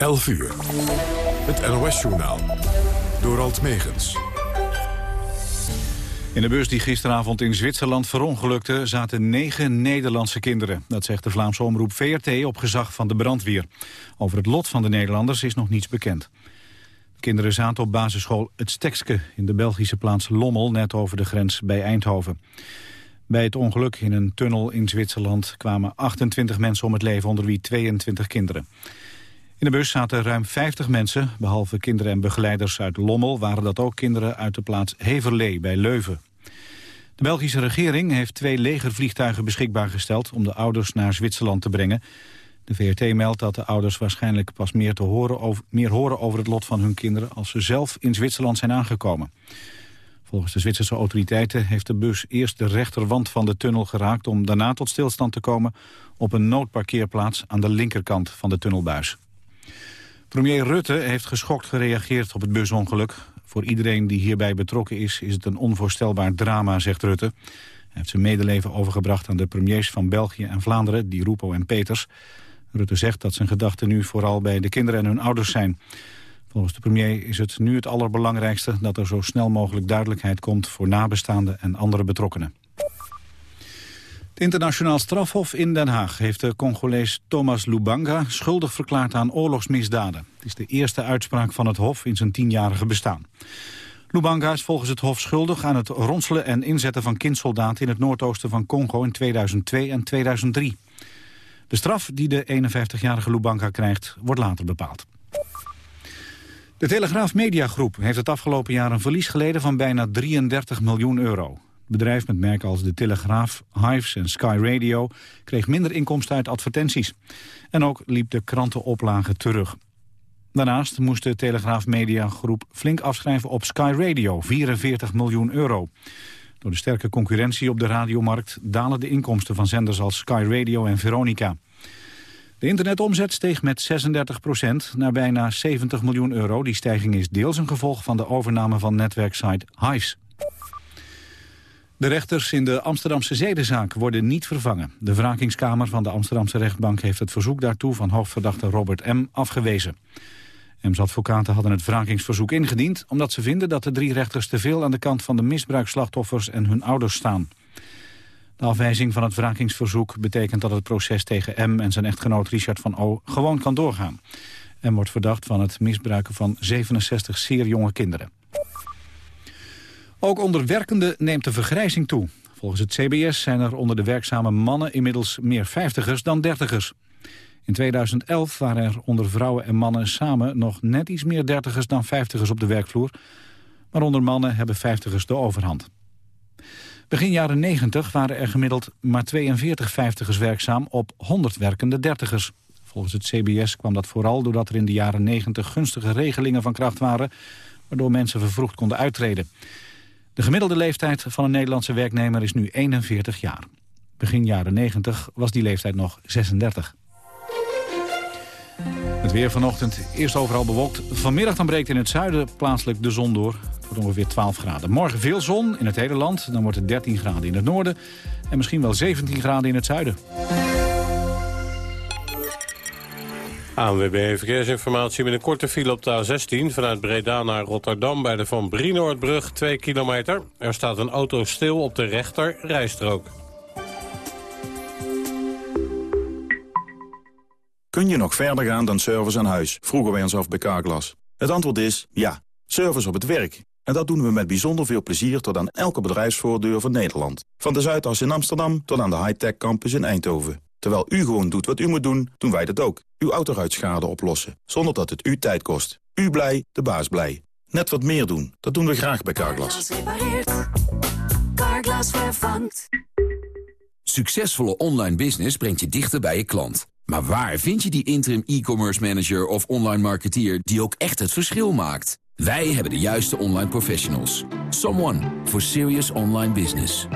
11 uur. Het NOS-journaal. Door Alt Megens. In de bus die gisteravond in Zwitserland verongelukte... zaten negen Nederlandse kinderen. Dat zegt de Vlaamse omroep VRT op gezag van de brandweer. Over het lot van de Nederlanders is nog niets bekend. De kinderen zaten op basisschool Het Stekske... in de Belgische plaats Lommel, net over de grens bij Eindhoven. Bij het ongeluk in een tunnel in Zwitserland... kwamen 28 mensen om het leven, onder wie 22 kinderen. In de bus zaten ruim 50 mensen. Behalve kinderen en begeleiders uit Lommel waren dat ook kinderen uit de plaats Heverlee bij Leuven. De Belgische regering heeft twee legervliegtuigen beschikbaar gesteld om de ouders naar Zwitserland te brengen. De VRT meldt dat de ouders waarschijnlijk pas meer, te horen over, meer horen over het lot van hun kinderen als ze zelf in Zwitserland zijn aangekomen. Volgens de Zwitserse autoriteiten heeft de bus eerst de rechterwand van de tunnel geraakt om daarna tot stilstand te komen op een noodparkeerplaats aan de linkerkant van de tunnelbuis. Premier Rutte heeft geschokt gereageerd op het busongeluk. Voor iedereen die hierbij betrokken is, is het een onvoorstelbaar drama, zegt Rutte. Hij heeft zijn medeleven overgebracht aan de premiers van België en Vlaanderen, Di Rupo en Peters. Rutte zegt dat zijn gedachten nu vooral bij de kinderen en hun ouders zijn. Volgens de premier is het nu het allerbelangrijkste dat er zo snel mogelijk duidelijkheid komt voor nabestaanden en andere betrokkenen. Het internationaal strafhof in Den Haag heeft de Congolees Thomas Lubanga schuldig verklaard aan oorlogsmisdaden. Het is de eerste uitspraak van het hof in zijn tienjarige bestaan. Lubanga is volgens het hof schuldig aan het ronselen en inzetten van kindsoldaten in het noordoosten van Congo in 2002 en 2003. De straf die de 51-jarige Lubanga krijgt wordt later bepaald. De Telegraaf Mediagroep heeft het afgelopen jaar een verlies geleden van bijna 33 miljoen euro bedrijf met merken als De Telegraaf, Hives en Sky Radio kreeg minder inkomsten uit advertenties. En ook liep de krantenoplage terug. Daarnaast moest de Telegraaf Media Groep flink afschrijven op Sky Radio, 44 miljoen euro. Door de sterke concurrentie op de radiomarkt dalen de inkomsten van zenders als Sky Radio en Veronica. De internetomzet steeg met 36 procent naar bijna 70 miljoen euro. Die stijging is deels een gevolg van de overname van netwerksite Hives. De rechters in de Amsterdamse zedenzaak worden niet vervangen. De wrakingskamer van de Amsterdamse rechtbank heeft het verzoek daartoe van hoofdverdachte Robert M. afgewezen. M's advocaten hadden het wrakingsverzoek ingediend... omdat ze vinden dat de drie rechters te veel aan de kant van de misbruikslachtoffers en hun ouders staan. De afwijzing van het wrakingsverzoek betekent dat het proces tegen M en zijn echtgenoot Richard van O gewoon kan doorgaan. M wordt verdacht van het misbruiken van 67 zeer jonge kinderen. Ook onder werkenden neemt de vergrijzing toe. Volgens het CBS zijn er onder de werkzame mannen inmiddels meer vijftigers dan dertigers. In 2011 waren er onder vrouwen en mannen samen nog net iets meer dertigers dan vijftigers op de werkvloer. Maar onder mannen hebben vijftigers de overhand. Begin jaren 90 waren er gemiddeld maar 42 vijftigers werkzaam op 100 werkende dertigers. Volgens het CBS kwam dat vooral doordat er in de jaren 90 gunstige regelingen van kracht waren... waardoor mensen vervroegd konden uittreden. De gemiddelde leeftijd van een Nederlandse werknemer is nu 41 jaar. Begin jaren 90 was die leeftijd nog 36. Het weer vanochtend eerst overal bewolkt. Vanmiddag dan breekt in het zuiden plaatselijk de zon door. Wordt ongeveer 12 graden. Morgen veel zon in het hele land. Dan wordt het 13 graden in het noorden. En misschien wel 17 graden in het zuiden. ANWB Verkeersinformatie met een korte file op de A16... vanuit Breda naar Rotterdam bij de Van Brienoordbrug, 2 kilometer. Er staat een auto stil op de rechter rijstrook. Kun je nog verder gaan dan service aan huis? Vroegen wij ons af bij Carglass. Het antwoord is ja. Service op het werk. En dat doen we met bijzonder veel plezier tot aan elke bedrijfsvoordeur van Nederland. Van de Zuidas in Amsterdam tot aan de high-tech campus in Eindhoven. Terwijl u gewoon doet wat u moet doen, doen wij dat ook. Uw autoruitschade oplossen, zonder dat het u tijd kost. U blij, de baas blij. Net wat meer doen, dat doen we graag bij Carglass. Carglass vervangt. Succesvolle online business brengt je dichter bij je klant. Maar waar vind je die interim e-commerce manager of online marketeer... die ook echt het verschil maakt? Wij hebben de juiste online professionals. Someone for serious online business.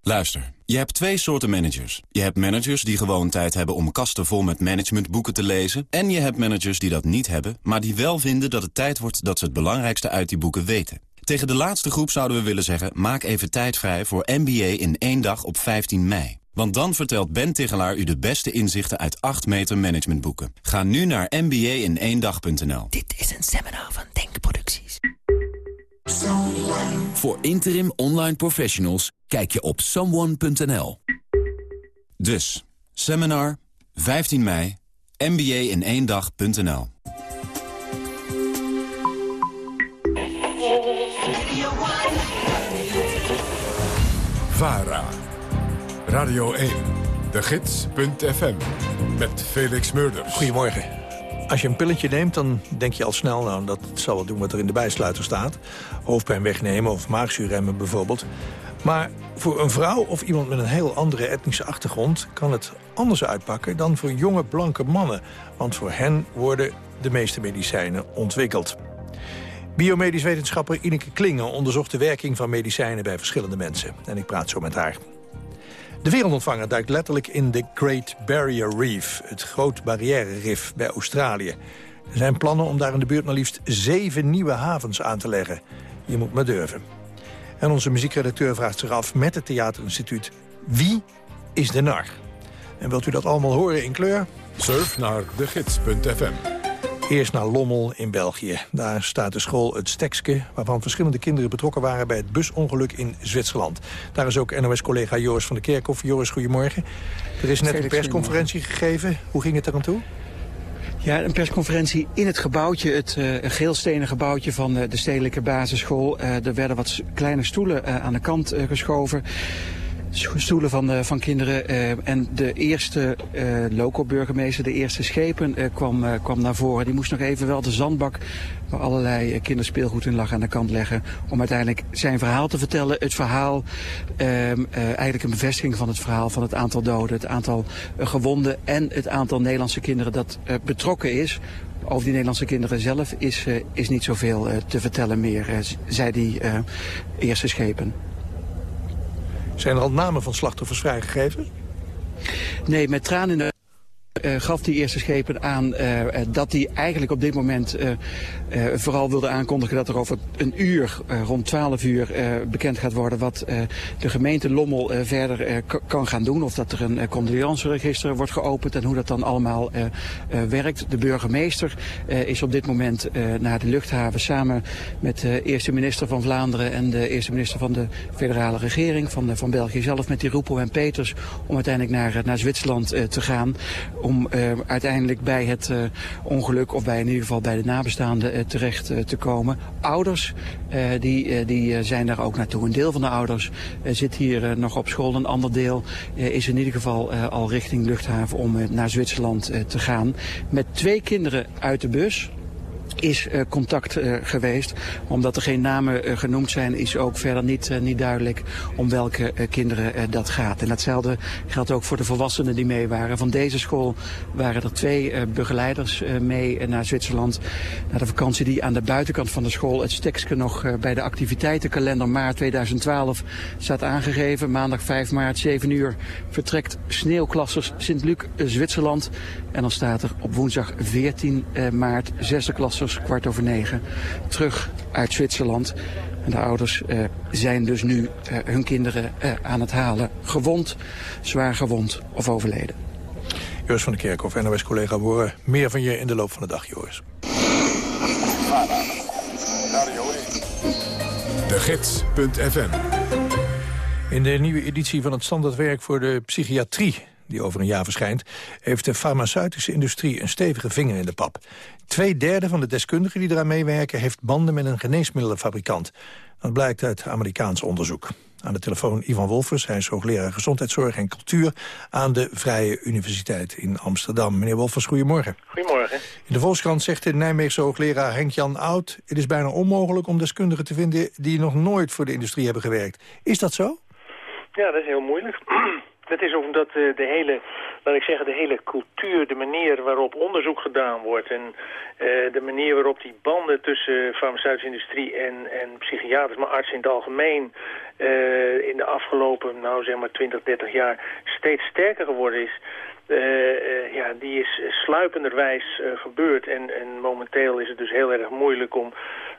Luister, je hebt twee soorten managers. Je hebt managers die gewoon tijd hebben om kasten vol met managementboeken te lezen. En je hebt managers die dat niet hebben, maar die wel vinden dat het tijd wordt dat ze het belangrijkste uit die boeken weten. Tegen de laatste groep zouden we willen zeggen, maak even tijd vrij voor MBA in één dag op 15 mei. Want dan vertelt Ben Tigelaar u de beste inzichten uit 8 meter managementboeken. Ga nu naar mba-in-één-dag.nl. Dit is een seminar van Denkproducties. Voor interim online professionals kijk je op someone.nl. Dus, seminar, 15 mei, mba-in-één-dag.nl. VARA. Radio 1. De Gids.fm. Met Felix Murders. Goedemorgen. Als je een pilletje neemt, dan denk je al snel... nou, dat zal wel doen wat er in de bijsluiter staat. Hoofdpijn wegnemen of maagzuurremmen bijvoorbeeld. Maar voor een vrouw of iemand met een heel andere etnische achtergrond... kan het anders uitpakken dan voor jonge blanke mannen. Want voor hen worden de meeste medicijnen ontwikkeld. Biomedisch wetenschapper Ineke Klingen onderzocht de werking van medicijnen bij verschillende mensen. En ik praat zo met haar. De wereldontvanger duikt letterlijk in de Great Barrier Reef... het Groot Barrière Rif bij Australië. Er zijn plannen om daar in de buurt maar liefst zeven nieuwe havens aan te leggen. Je moet maar durven. En onze muziekredacteur vraagt zich af met het Theaterinstituut... wie is de nar? En wilt u dat allemaal horen in kleur? Surf naar de Gids.fm. Eerst naar Lommel in België. Daar staat de school Het Stekske... waarvan verschillende kinderen betrokken waren bij het busongeluk in Zwitserland. Daar is ook NOS-collega Joris van der Kerkhof. Joris, goedemorgen. Er is net een persconferentie gegeven. Hoe ging het er aan toe? Ja, een persconferentie in het gebouwtje, het uh, geelstenen gebouwtje van uh, de stedelijke basisschool. Uh, er werden wat kleine stoelen aan de kant geschoven stoelen van, van kinderen. Uh, en de eerste uh, loco-burgemeester, de eerste schepen, kwam, kwam naar voren. Die moest nog even wel de zandbak waar allerlei kinderspeelgoed in lag aan de kant leggen. Om uiteindelijk zijn verhaal te vertellen. Het verhaal, ehm, eigenlijk een bevestiging van het verhaal van het aantal doden, het aantal gewonden en het aantal Nederlandse kinderen dat betrokken is. Over die Nederlandse kinderen zelf is, is niet zoveel te vertellen meer, zei die eerste schepen. Zijn er al namen van slachtoffers vrijgegeven? Nee, met tranen in de uh, gaf die eerste schepen aan uh, dat hij eigenlijk op dit moment uh, vooral wilde aankondigen dat er over een uur, rond 12 uur, bekend gaat worden wat de gemeente Lommel verder kan gaan doen. Of dat er een condoleanceregister wordt geopend en hoe dat dan allemaal werkt. De burgemeester is op dit moment naar de luchthaven samen met de eerste minister van Vlaanderen en de eerste minister van de federale regering van, van België zelf met die Roepo en Peters om uiteindelijk naar, naar Zwitserland te gaan om uh, uiteindelijk bij het uh, ongeluk, of bij in ieder geval bij de nabestaanden uh, terecht te komen. Ouders, die, die zijn daar ook naartoe. Een deel van de ouders zit hier nog op school. Een ander deel is in ieder geval al richting luchthaven om naar Zwitserland te gaan. Met twee kinderen uit de bus is uh, contact uh, geweest. Omdat er geen namen uh, genoemd zijn, is ook verder niet, niet duidelijk om welke kinderen dat gaat. En datzelfde geldt ook voor de volwassenen die mee waren. Van deze school waren er twee begeleiders mee naar Zwitserland. Naar de vakantie die aan de buitenkant van de school, het stekske nog bij de activiteitenkalender maart 2012 staat aangegeven. Maandag 5 maart, 7 uur, vertrekt sneeuwklassers Sint-Luc, Zwitserland. En dan staat er op woensdag 14 maart, zesde kwart over negen, terug uit Zwitserland. En de ouders uh, zijn dus nu uh, hun kinderen uh, aan het halen. Gewond, zwaar gewond of overleden. Joris van der Kerkhof, NOS-collega, horen meer van je in de loop van de dag, Joris. De Gids.fm In de nieuwe editie van het standaardwerk voor de psychiatrie die over een jaar verschijnt... heeft de farmaceutische industrie een stevige vinger in de pap. Twee derde van de deskundigen die eraan meewerken... heeft banden met een geneesmiddelenfabrikant. Dat blijkt uit Amerikaans onderzoek. Aan de telefoon Ivan Wolfers, hij is hoogleraar gezondheidszorg en cultuur... aan de Vrije Universiteit in Amsterdam. Meneer Wolfers, goedemorgen. Goedemorgen. In de Volkskrant zegt de Nijmeegse hoogleraar Henk-Jan Oud... het is bijna onmogelijk om deskundigen te vinden... die nog nooit voor de industrie hebben gewerkt. Is dat zo? Ja, dat is heel moeilijk. Dat is omdat de, de hele, laat ik zeggen, de hele cultuur, de manier waarop onderzoek gedaan wordt... en uh, de manier waarop die banden tussen farmaceutische industrie en, en psychiaters, maar artsen in het algemeen... Uh, in de afgelopen, nou zeg maar 20, 30 jaar steeds sterker geworden is... Ja, die is sluipenderwijs gebeurd. En, en momenteel is het dus heel erg moeilijk om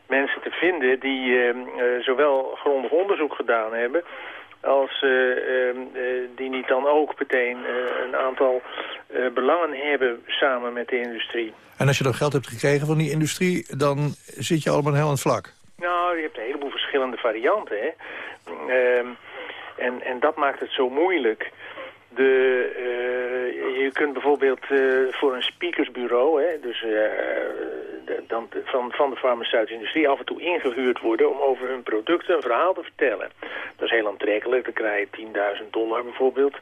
mensen te vinden die zowel grondig onderzoek gedaan hebben als die niet dan ook meteen een aantal belangen hebben samen met de industrie. En als je dan geld hebt gekregen van die industrie, dan zit je allemaal heel aan het vlak? Nou, je hebt een heleboel verschillende varianten. Hè? Ehm, en, en dat maakt het zo moeilijk. De, uh, je kunt bijvoorbeeld uh, voor een speakersbureau, hè, dus de, dan, van, van de farmaceutische industrie af en toe ingehuurd worden om over hun producten een verhaal te vertellen. Dat is heel aantrekkelijk, dan krijg je 10.000 dollar bijvoorbeeld.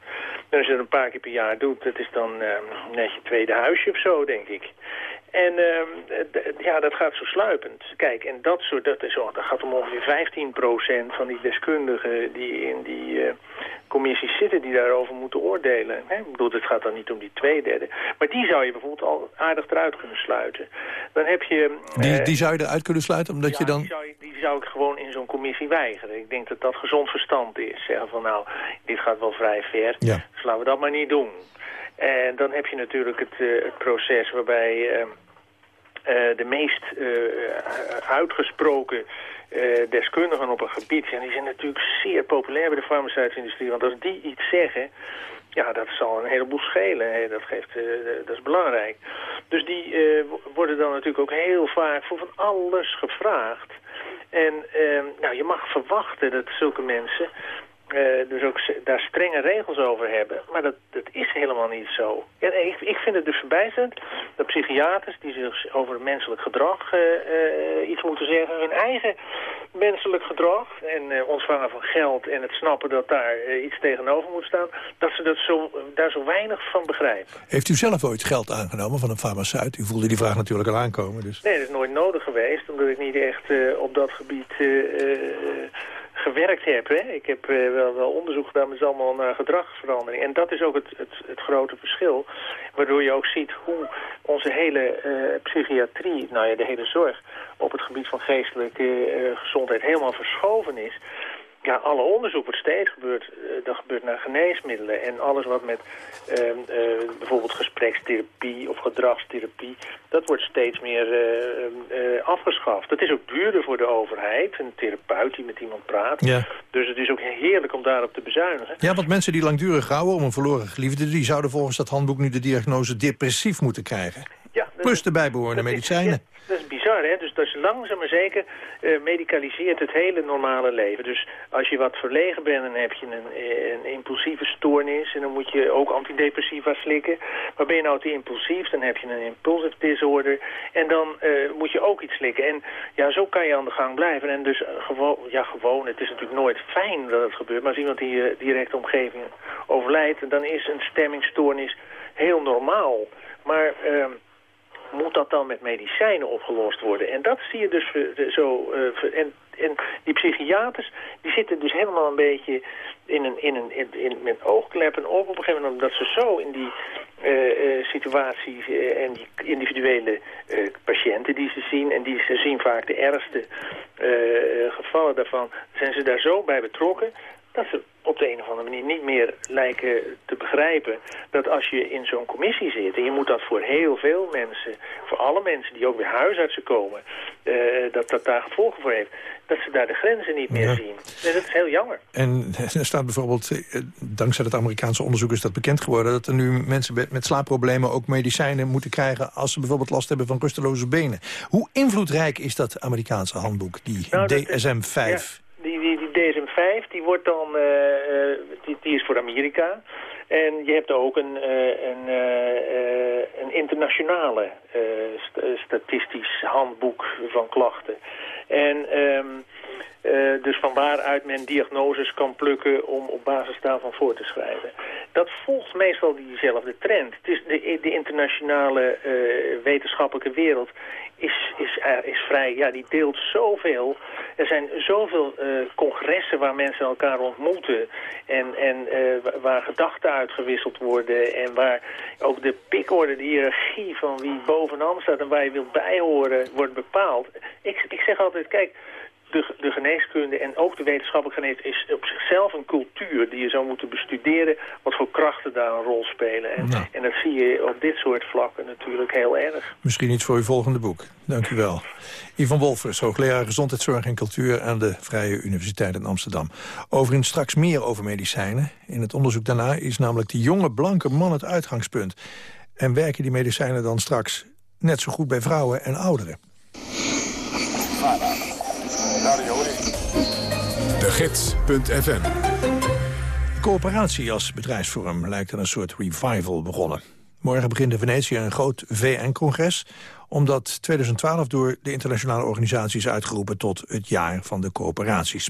En als je dat een paar keer per jaar doet, dat is dan net je tweede huisje of zo, denk ik. En uh, ja, dat gaat zo sluipend. Kijk, en dat, soort, dat, is, dat gaat om ongeveer 15% van die deskundigen die in die commissies zitten die daarover moeten oordelen. Hè? Ik bedoel, het gaat dan niet om die twee derde. Maar die zou je bijvoorbeeld al aardig eruit kunnen sluiten. Dan heb je... Die, die zou je eruit kunnen sluiten, omdat ja, je dan... Die zou, die zou ik gewoon in zo'n commissie weigeren. Ik denk dat dat gezond verstand is. Zeggen van nou, dit gaat wel vrij ver, ja. dus laten we dat maar niet doen. En dan heb je natuurlijk het, uh, het proces waarbij... Uh, uh, de meest uitgesproken deskundigen op een gebied... en die zijn natuurlijk zeer populair bij de farmaceutische industrie. Want als die iets zeggen, ja, dat zal een heleboel schelen. Dat, geeft, dat is belangrijk. Dus die worden dan natuurlijk ook heel vaak voor van alles gevraagd. En nou, je mag verwachten dat zulke mensen uh, dus ook daar strenge regels over hebben. Maar dat, dat is helemaal niet zo. Ja, ik, ik vind het dus verbijsterend dat psychiaters die zich over menselijk gedrag uh, uh, iets moeten zeggen... hun eigen menselijk gedrag en ontvangen van geld en het snappen dat daar iets tegenover moet staan... dat ze dat zo, daar zo weinig van begrijpen. Heeft u zelf ooit geld aangenomen van een farmaceut? U voelde die vraag natuurlijk al aankomen. Dus. Nee, dat is nooit nodig geweest, omdat ik niet echt op dat gebied gewerkt heb. Hè. Ik heb uh, wel, wel onderzoek gedaan met allemaal naar gedragsverandering. En dat is ook het, het, het, grote verschil. Waardoor je ook ziet hoe onze hele uh, psychiatrie, nou ja, de hele zorg... op het gebied van geestelijke gezondheid helemaal verschoven is ja, alle onderzoek wat steeds gebeurt, uh, dat gebeurt naar geneesmiddelen. En alles wat met uh, uh, bijvoorbeeld gesprekstherapie of gedragstherapie, dat wordt steeds meer afgeschaft. Dat is ook duurder voor de overheid, een therapeut die met iemand praat. Ja. Dus het is ook heerlijk om daarop te bezuinigen. Ja, want mensen die langdurig rouwen om een verloren geliefde, die zouden volgens dat handboek nu de diagnose depressief moeten krijgen. Ja, Plus de bijbehorende medicijnen. Is, dat is bizar, hè? Dus dat is langzaam maar zeker uh, medicaliseert het hele normale leven. Dus als je wat verlegen bent, dan heb je een, een impulsieve stoornis... en dan moet je ook antidepressiva slikken. Maar ben je nou te impulsief, dan heb je een impulsive disorder... en dan uh, moet je ook iets slikken. En ja, zo kan je aan de gang blijven. En dus gewoon, ja, gewoon, het is natuurlijk nooit fijn dat het gebeurt... maar als iemand die je directe omgeving overlijdt... dan is een stemmingstoornis heel normaal. Maar... Uh, moet dat dan met medicijnen opgelost worden? En dat zie je dus zo... Uh, en, en die psychiaters, die zitten dus helemaal een beetje in een, in een, in, in, met oogkleppen op. Op een gegeven moment omdat ze zo in die uh, uh, situaties en die individuele patiënten die ze zien... en die ze zien vaak de ergste gevallen daarvan... zijn ze daar zo bij betrokken dat ze op de een of andere manier niet meer lijken te begrijpen dat als je in zo'n commissie zit... en je moet dat voor heel veel mensen, voor alle mensen die ook weer huisartsen komen... Uh, dat dat daar gevolgen voor heeft, dat ze daar de grenzen niet meer ja. zien. En dat is heel jammer. En er staat bijvoorbeeld, dankzij het Amerikaanse onderzoek is dat bekend geworden... dat er nu mensen met slaapproblemen ook medicijnen moeten krijgen... als ze bijvoorbeeld last hebben van rusteloze benen. Hoe invloedrijk is dat Amerikaanse handboek, die nou, DSM-5? Ja die, die, die DSM-5, die wordt dan, uh, uh, die, die, is voor Amerika. En je hebt ook een, uh, een, een internationale st statistisch handboek van klachten. En um, uh, dus van waaruit men diagnoses kan plukken om op basis daarvan voor te schrijven. Dat volgt meestal diezelfde trend. Het is de, de internationale uh, wetenschappelijke wereld is, is, is vrij, ja, die deelt zoveel. Er zijn zoveel congressen waar mensen elkaar ontmoeten en, en waar gedachten uitgewisseld worden en waar ook de pikorde, de hiërarchie van wie bovenaan staat en waar je wilt bijhoren, wordt bepaald. Ik, ik zeg altijd, kijk, de, de geneeskunde en ook de wetenschappelijke geneeskunde is op zichzelf een cultuur die je zou moeten bestuderen wat voor krachten daar een rol spelen. En, en dat zie je op dit soort vlakken natuurlijk heel erg. Misschien iets voor uw volgende boek. Dank u wel. Yvonne Wolfers, hoogleraar gezondheidszorg en cultuur aan de Vrije Universiteit in Amsterdam. Overigens straks meer over medicijnen. In het onderzoek daarna is namelijk die jonge blanke man het uitgangspunt. En werken die medicijnen dan straks net zo goed bij vrouwen en ouderen? De Gids.fm Coöperatie als bedrijfsvorm lijkt aan een soort revival begonnen. Morgen begint in Venetië een groot VN-congres... omdat 2012 door de internationale organisatie is uitgeroepen... tot het jaar van de coöperaties.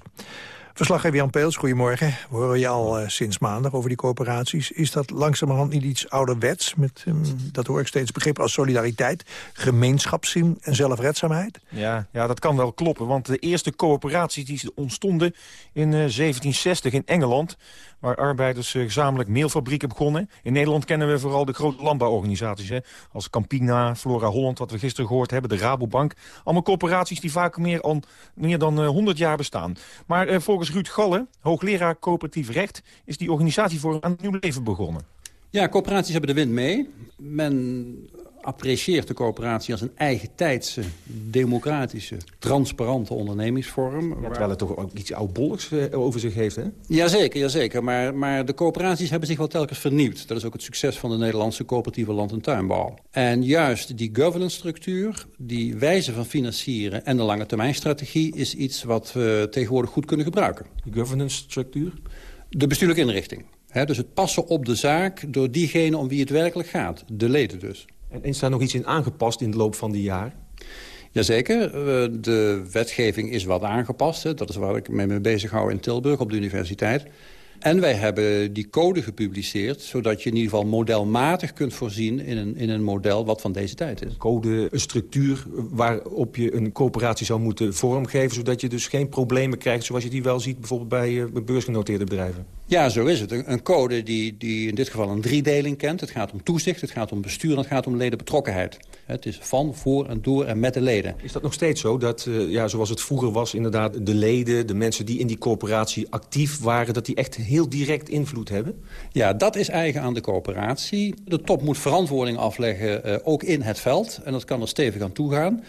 Verslaggever Jan Peels, goedemorgen. We horen je al uh, sinds maandag over die coöperaties. Is dat langzamerhand niet iets ouderwets? Met, um, dat hoor ik steeds begrippen als solidariteit, gemeenschapszin en zelfredzaamheid? Ja, ja, dat kan wel kloppen. Want de eerste coöperaties die ontstonden in uh, 1760 in Engeland waar arbeiders uh, gezamenlijk meelfabrieken begonnen. In Nederland kennen we vooral de grote landbouworganisaties. Hè, als Campina, Flora Holland, wat we gisteren gehoord hebben, de Rabobank. Allemaal corporaties die vaak meer, meer dan uh, 100 jaar bestaan. Maar uh, volgens Ruud Galle, hoogleraar coöperatief recht... is die organisatie voor een nieuw leven begonnen. Ja, coöperaties hebben de wind mee. Men apprecieert de coöperatie als een eigen tijdse, democratische, transparante ondernemingsvorm. Ja, terwijl het toch ook iets oudbolligs over zich heeft, hè? Jazeker, jazeker. Maar, maar de coöperaties hebben zich wel telkens vernieuwd. Dat is ook het succes van de Nederlandse coöperatieve land- en tuinbouw. En juist die governance structuur, die wijze van financieren... en de lange termijnstrategie is iets wat we tegenwoordig goed kunnen gebruiken. Die governance structuur? De bestuurlijke inrichting. He, dus het passen op de zaak door diegene om wie het werkelijk gaat. De leden dus. En is daar nog iets in aangepast in de loop van die jaren? Jazeker, de wetgeving is wat aangepast. Dat is waar ik me mee bezig hou in Tilburg op de universiteit. En wij hebben die code gepubliceerd... zodat je in ieder geval modelmatig kunt voorzien in een, in een model wat van deze tijd is. Code, een structuur waarop je een coöperatie zou moeten vormgeven... zodat je dus geen problemen krijgt zoals je die wel ziet... bijvoorbeeld bij uh, beursgenoteerde bedrijven. Ja, zo is het. Een code die, die in dit geval een driedeling kent. Het gaat om toezicht, het gaat om bestuur en het gaat om ledenbetrokkenheid. Het is van, voor en door en met de leden. Is dat nog steeds zo? Dat, uh, ja, zoals het vroeger was, inderdaad, de leden, de mensen die in die coöperatie actief waren... dat die echt heel direct invloed hebben? Ja, dat is eigen aan de coöperatie. De top moet verantwoording afleggen, uh, ook in het veld. En dat kan er stevig aan toegaan.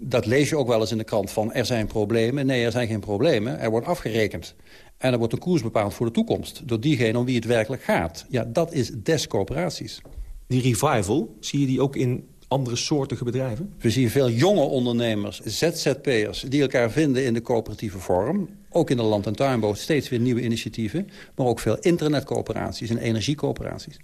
Dat lees je ook wel eens in de krant van er zijn problemen. Nee, er zijn geen problemen. Er wordt afgerekend. En er wordt een koers bepaald voor de toekomst. Door diegene om wie het werkelijk gaat. Ja, dat is des coöperaties. Die revival, zie je die ook in andere soortige bedrijven? We zien veel jonge ondernemers, ZZP'ers... die elkaar vinden in de coöperatieve vorm. Ook in de land- en tuinbouw steeds weer nieuwe initiatieven. Maar ook veel internetcoöperaties en energiecoöperaties.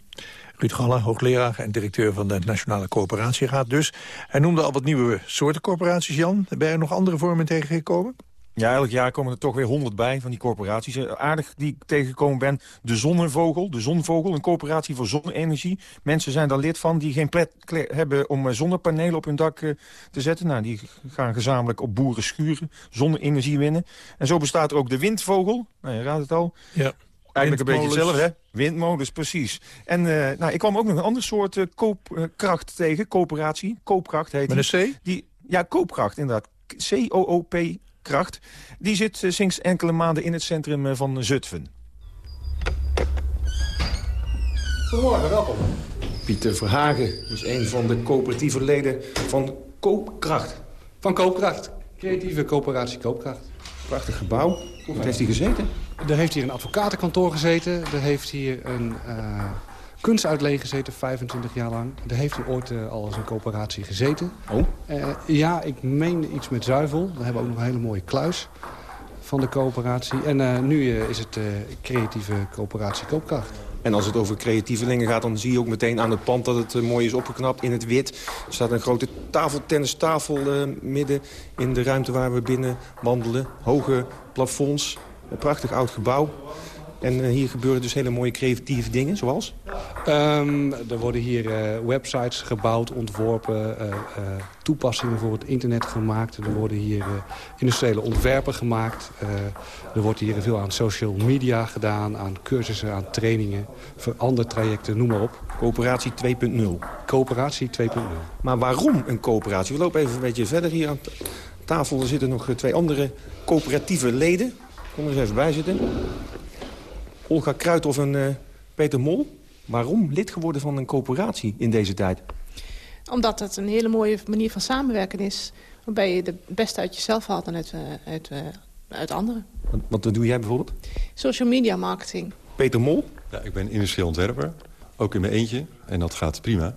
Ruud Galle, hoogleraar en directeur van de Nationale Coöperatieraad dus. Hij noemde al wat nieuwe soorten coöperaties, Jan. Ben je er nog andere vormen tegengekomen? Ja, elk jaar komen er toch weer honderd bij van die corporaties. Aardig die ik tegengekomen ben, de Zonnevogel. De Zonnevogel, een coöperatie voor zonne-energie. Mensen zijn daar lid van die geen plek hebben om zonnepanelen op hun dak uh, te zetten. Nou, die gaan gezamenlijk op boeren schuren, zonne-energie winnen. En zo bestaat er ook de Windvogel. Nou, je raadt het al. Ja. Eigenlijk een beetje hetzelfde, hè? Windmolens, precies. En uh, nou, ik kwam ook nog een ander soort uh, koopkracht tegen, coöperatie. Koopkracht heet Met een C? Die, ja, koopkracht, inderdaad. C-O-O-P kracht. Die zit uh, sinds enkele maanden in het centrum uh, van Zutphen. Goedemorgen, welkom. Pieter Verhagen is een van de coöperatieve leden van Koopkracht. Van Koopkracht. Creatieve coöperatie Koopkracht. Prachtig gebouw. Wat heeft hij gezeten? Er heeft hier een advocatenkantoor gezeten. Er heeft hier een uh, kunstuitleen gezeten, 25 jaar lang. Er heeft hij ooit uh, al eens een coöperatie gezeten. Oh? Uh, ja, ik meen iets met zuivel. We hebben ook nog een hele mooie kluis van de coöperatie. En uh, nu is het creatieve coöperatie Koopkracht. En als het over creatievelingen gaat, dan zie je ook meteen aan het pand dat het mooi is opgeknapt in het wit. Er staat een grote tafeltennistafel midden in de ruimte waar we binnen wandelen. Hoge plafonds, een prachtig oud gebouw. En uh, hier gebeuren dus hele mooie creatieve dingen, zoals? Um, er worden hier uh, websites gebouwd, ontworpen, uh, toepassingen voor het internet gemaakt. Er worden hier industriële ontwerpen gemaakt. er wordt hier veel aan social media gedaan, aan cursussen, aan trainingen, verandertrajecten, noem maar op. Coöperatie 2.0. Coöperatie 2.0. Maar waarom een coöperatie? We lopen even een beetje verder hier aan tafel zitten nog twee andere coöperatieve leden. Kom er eens even bij zitten. Olga Kruithoff en uh, Peter Mol. Waarom lid geworden van een coöperatie in deze tijd? Omdat het een hele mooie manier van samenwerken is. Waarbij je het beste uit jezelf haalt en uit, uh, uit, uh, uit anderen. Wat, wat doe jij bijvoorbeeld? Social media marketing. Peter Mol? Ja, ik ben industrieel ontwerper. Ook in mijn eentje. En dat gaat prima.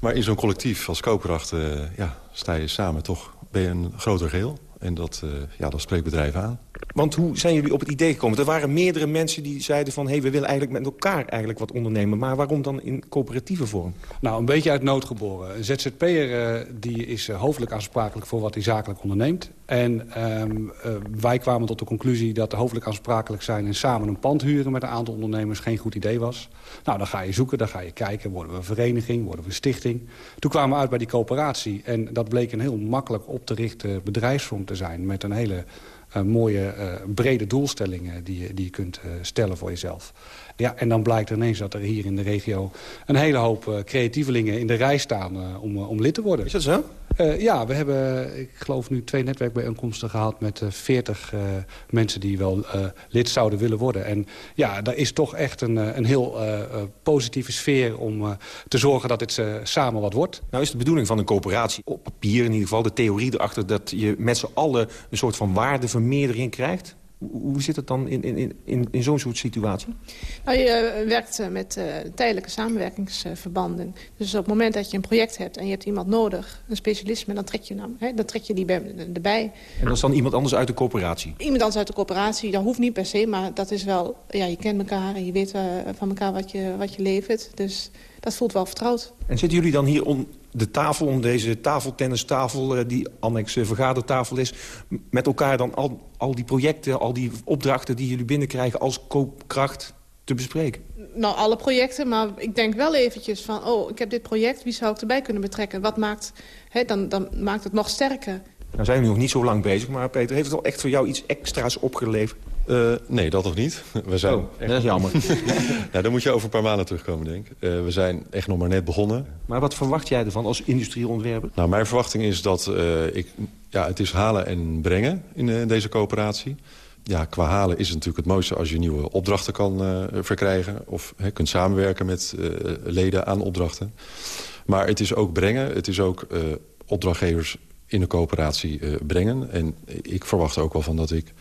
Maar in zo'n collectief als Koopkracht ja, sta je samen toch... ben je een groter geheel. En dat, uh, ja, dat spreekt bedrijven aan. Want hoe zijn jullie op het idee gekomen? Er waren meerdere mensen die zeiden van... hey, we willen eigenlijk met elkaar eigenlijk wat ondernemen. Maar waarom dan in coöperatieve vorm? Nou, een beetje uit nood geboren. Een ZZP'er uh, die is uh, hoofdelijk aansprakelijk voor wat hij zakelijk onderneemt. En um, wij kwamen tot de conclusie dat hoofdelijk aansprakelijk zijn... en samen een pand huren met een aantal ondernemers geen goed idee was. Nou, dan ga je zoeken, dan ga je kijken. Worden we een vereniging, worden we een stichting? Toen kwamen we uit bij die coöperatie. En dat bleek een heel makkelijk op te richten bedrijfsvorm te zijn... met een hele mooie, uh, brede doelstellingen die, die je kunt uh, stellen voor jezelf. Ja, en dan blijkt ineens dat er hier in de regio... een hele hoop creatievelingen in de rij staan om, om lid te worden. Is dat zo? Uh, ja, we hebben, ik geloof nu twee netwerkbijeenkomsten gehad... met uh, 40 uh, mensen die wel lid zouden willen worden. En ja, daar is toch echt een, een heel positieve sfeer... om te zorgen dat dit samen wat wordt. Nou is de bedoeling van een coöperatie, op papier in ieder geval... de theorie erachter dat je met z'n allen een soort van waardevermeerdering krijgt? Hoe zit het dan in, in, in, in zo'n soort situatie? Nou, je werkt met uh, tijdelijke samenwerkingsverbanden. Dus op het moment dat je een project hebt en je hebt iemand nodig, een specialisme, dan trek je, hem, hè, dan trek je die bij, erbij. En dat is dan iemand anders uit de coöperatie? Iemand anders uit de coöperatie, dat hoeft niet per se, maar dat is wel, ja, je kent elkaar en je weet uh, van elkaar wat je, wat je levert. Dus dat voelt wel vertrouwd. En zitten jullie dan hier om de tafel, om deze tafeltennistafel... die annex vergadertafel is... met elkaar dan al, al die projecten, al die opdrachten... die jullie binnenkrijgen als koopkracht te bespreken? Nou, alle projecten, maar ik denk wel eventjes van... oh, ik heb dit project, wie zou ik erbij kunnen betrekken? Wat maakt, hè, dan, dan maakt het nog sterker. Nou zijn we nog niet zo lang bezig, maar Peter, heeft het al echt voor jou iets extra's opgeleverd? Uh, nee, dat nog niet. We zijn oh, echt... dat is jammer. nou, dan moet je over een paar maanden terugkomen, denk ik. Uh, we zijn echt nog maar net begonnen. Maar wat verwacht jij ervan als industrieontwerper? Nou, mijn verwachting is dat uh, ik... Ja, het is halen en brengen in, in deze coöperatie. Ja, qua halen is het natuurlijk het mooiste als je nieuwe opdrachten kan verkrijgen. Of kunt samenwerken met leden aan opdrachten. Maar het is ook brengen. Het is ook opdrachtgevers in de coöperatie uh, brengen. En ik verwacht ook wel van dat ik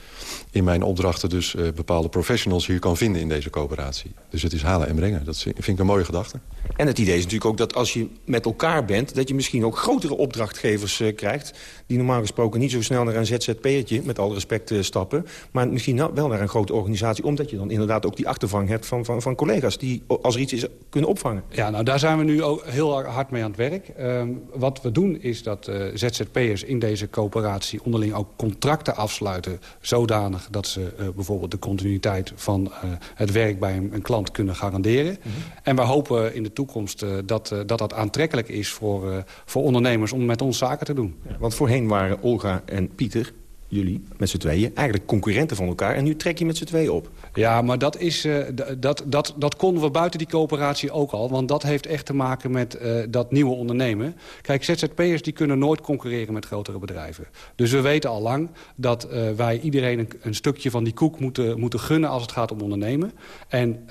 in mijn opdrachten dus uh, bepaalde professionals hier kan vinden in deze coöperatie. Dus het is halen en brengen. Dat vind ik een mooie gedachte. En het idee is natuurlijk ook dat als je met elkaar bent... dat je misschien ook grotere opdrachtgevers uh, krijgt... die normaal gesproken niet zo snel naar een ZZP'ertje, met alle respect, stappen... maar misschien wel naar een grote organisatie... omdat je dan inderdaad ook die achtervang hebt van, van, van collega's... die als er iets is kunnen opvangen. Ja, nou daar zijn we nu ook heel hard mee aan het werk. Um, wat we doen is dat ZZP'ers in deze coöperatie... onderling ook contracten afsluiten zodanig dat ze uh, bijvoorbeeld de continuïteit van uh, het werk bij een, een klant kunnen garanderen. Mm -hmm. En we hopen in de toekomst uh, dat, dat dat aantrekkelijk is voor, voor ondernemers om met ons zaken te doen. Ja, want voorheen waren Olga en Pieter jullie met z'n tweeën eigenlijk concurrenten van elkaar... en nu trek je met z'n tweeën op. Ja, maar dat, is, uh, dat, dat, dat konden we buiten die coöperatie ook al. Want dat heeft echt te maken met uh, dat nieuwe ondernemen. Kijk, ZZP'ers die kunnen nooit concurreren met grotere bedrijven. Dus we weten al lang dat uh, wij iedereen een, een, stukje van die koek moeten, moeten gunnen... als het gaat om ondernemen. En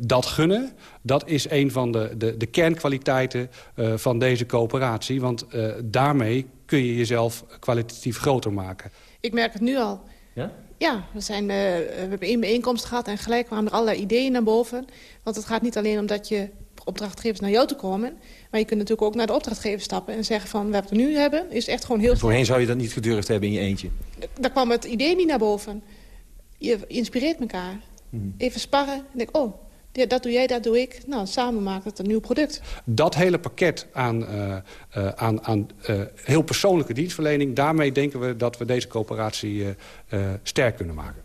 dat gunnen, dat is een van de, de, de kernkwaliteiten van deze coöperatie. Want daarmee kun je jezelf kwalitatief groter maken. Ik merk het nu al. Ja? Ja, we, zijn, uh, we hebben één bijeenkomst gehad en gelijk kwamen er allerlei ideeën naar boven. Want het gaat niet alleen om dat je opdrachtgevers naar jou te komen... maar je kunt natuurlijk ook naar de opdrachtgever stappen en zeggen van... wat we nu hebben is echt gewoon heel... Voorheen zou je dat niet gedurfd hebben in je eentje? Daar kwam het idee niet naar boven. Je inspireert elkaar. Hmm. Even sparren en denk, oh, ja, dat doe jij, dat doe ik. Nou, samen maken het een nieuw product. Dat hele pakket aan, uh, uh, aan, aan uh, heel persoonlijke dienstverlening... daarmee denken we dat we deze coöperatie sterk kunnen maken.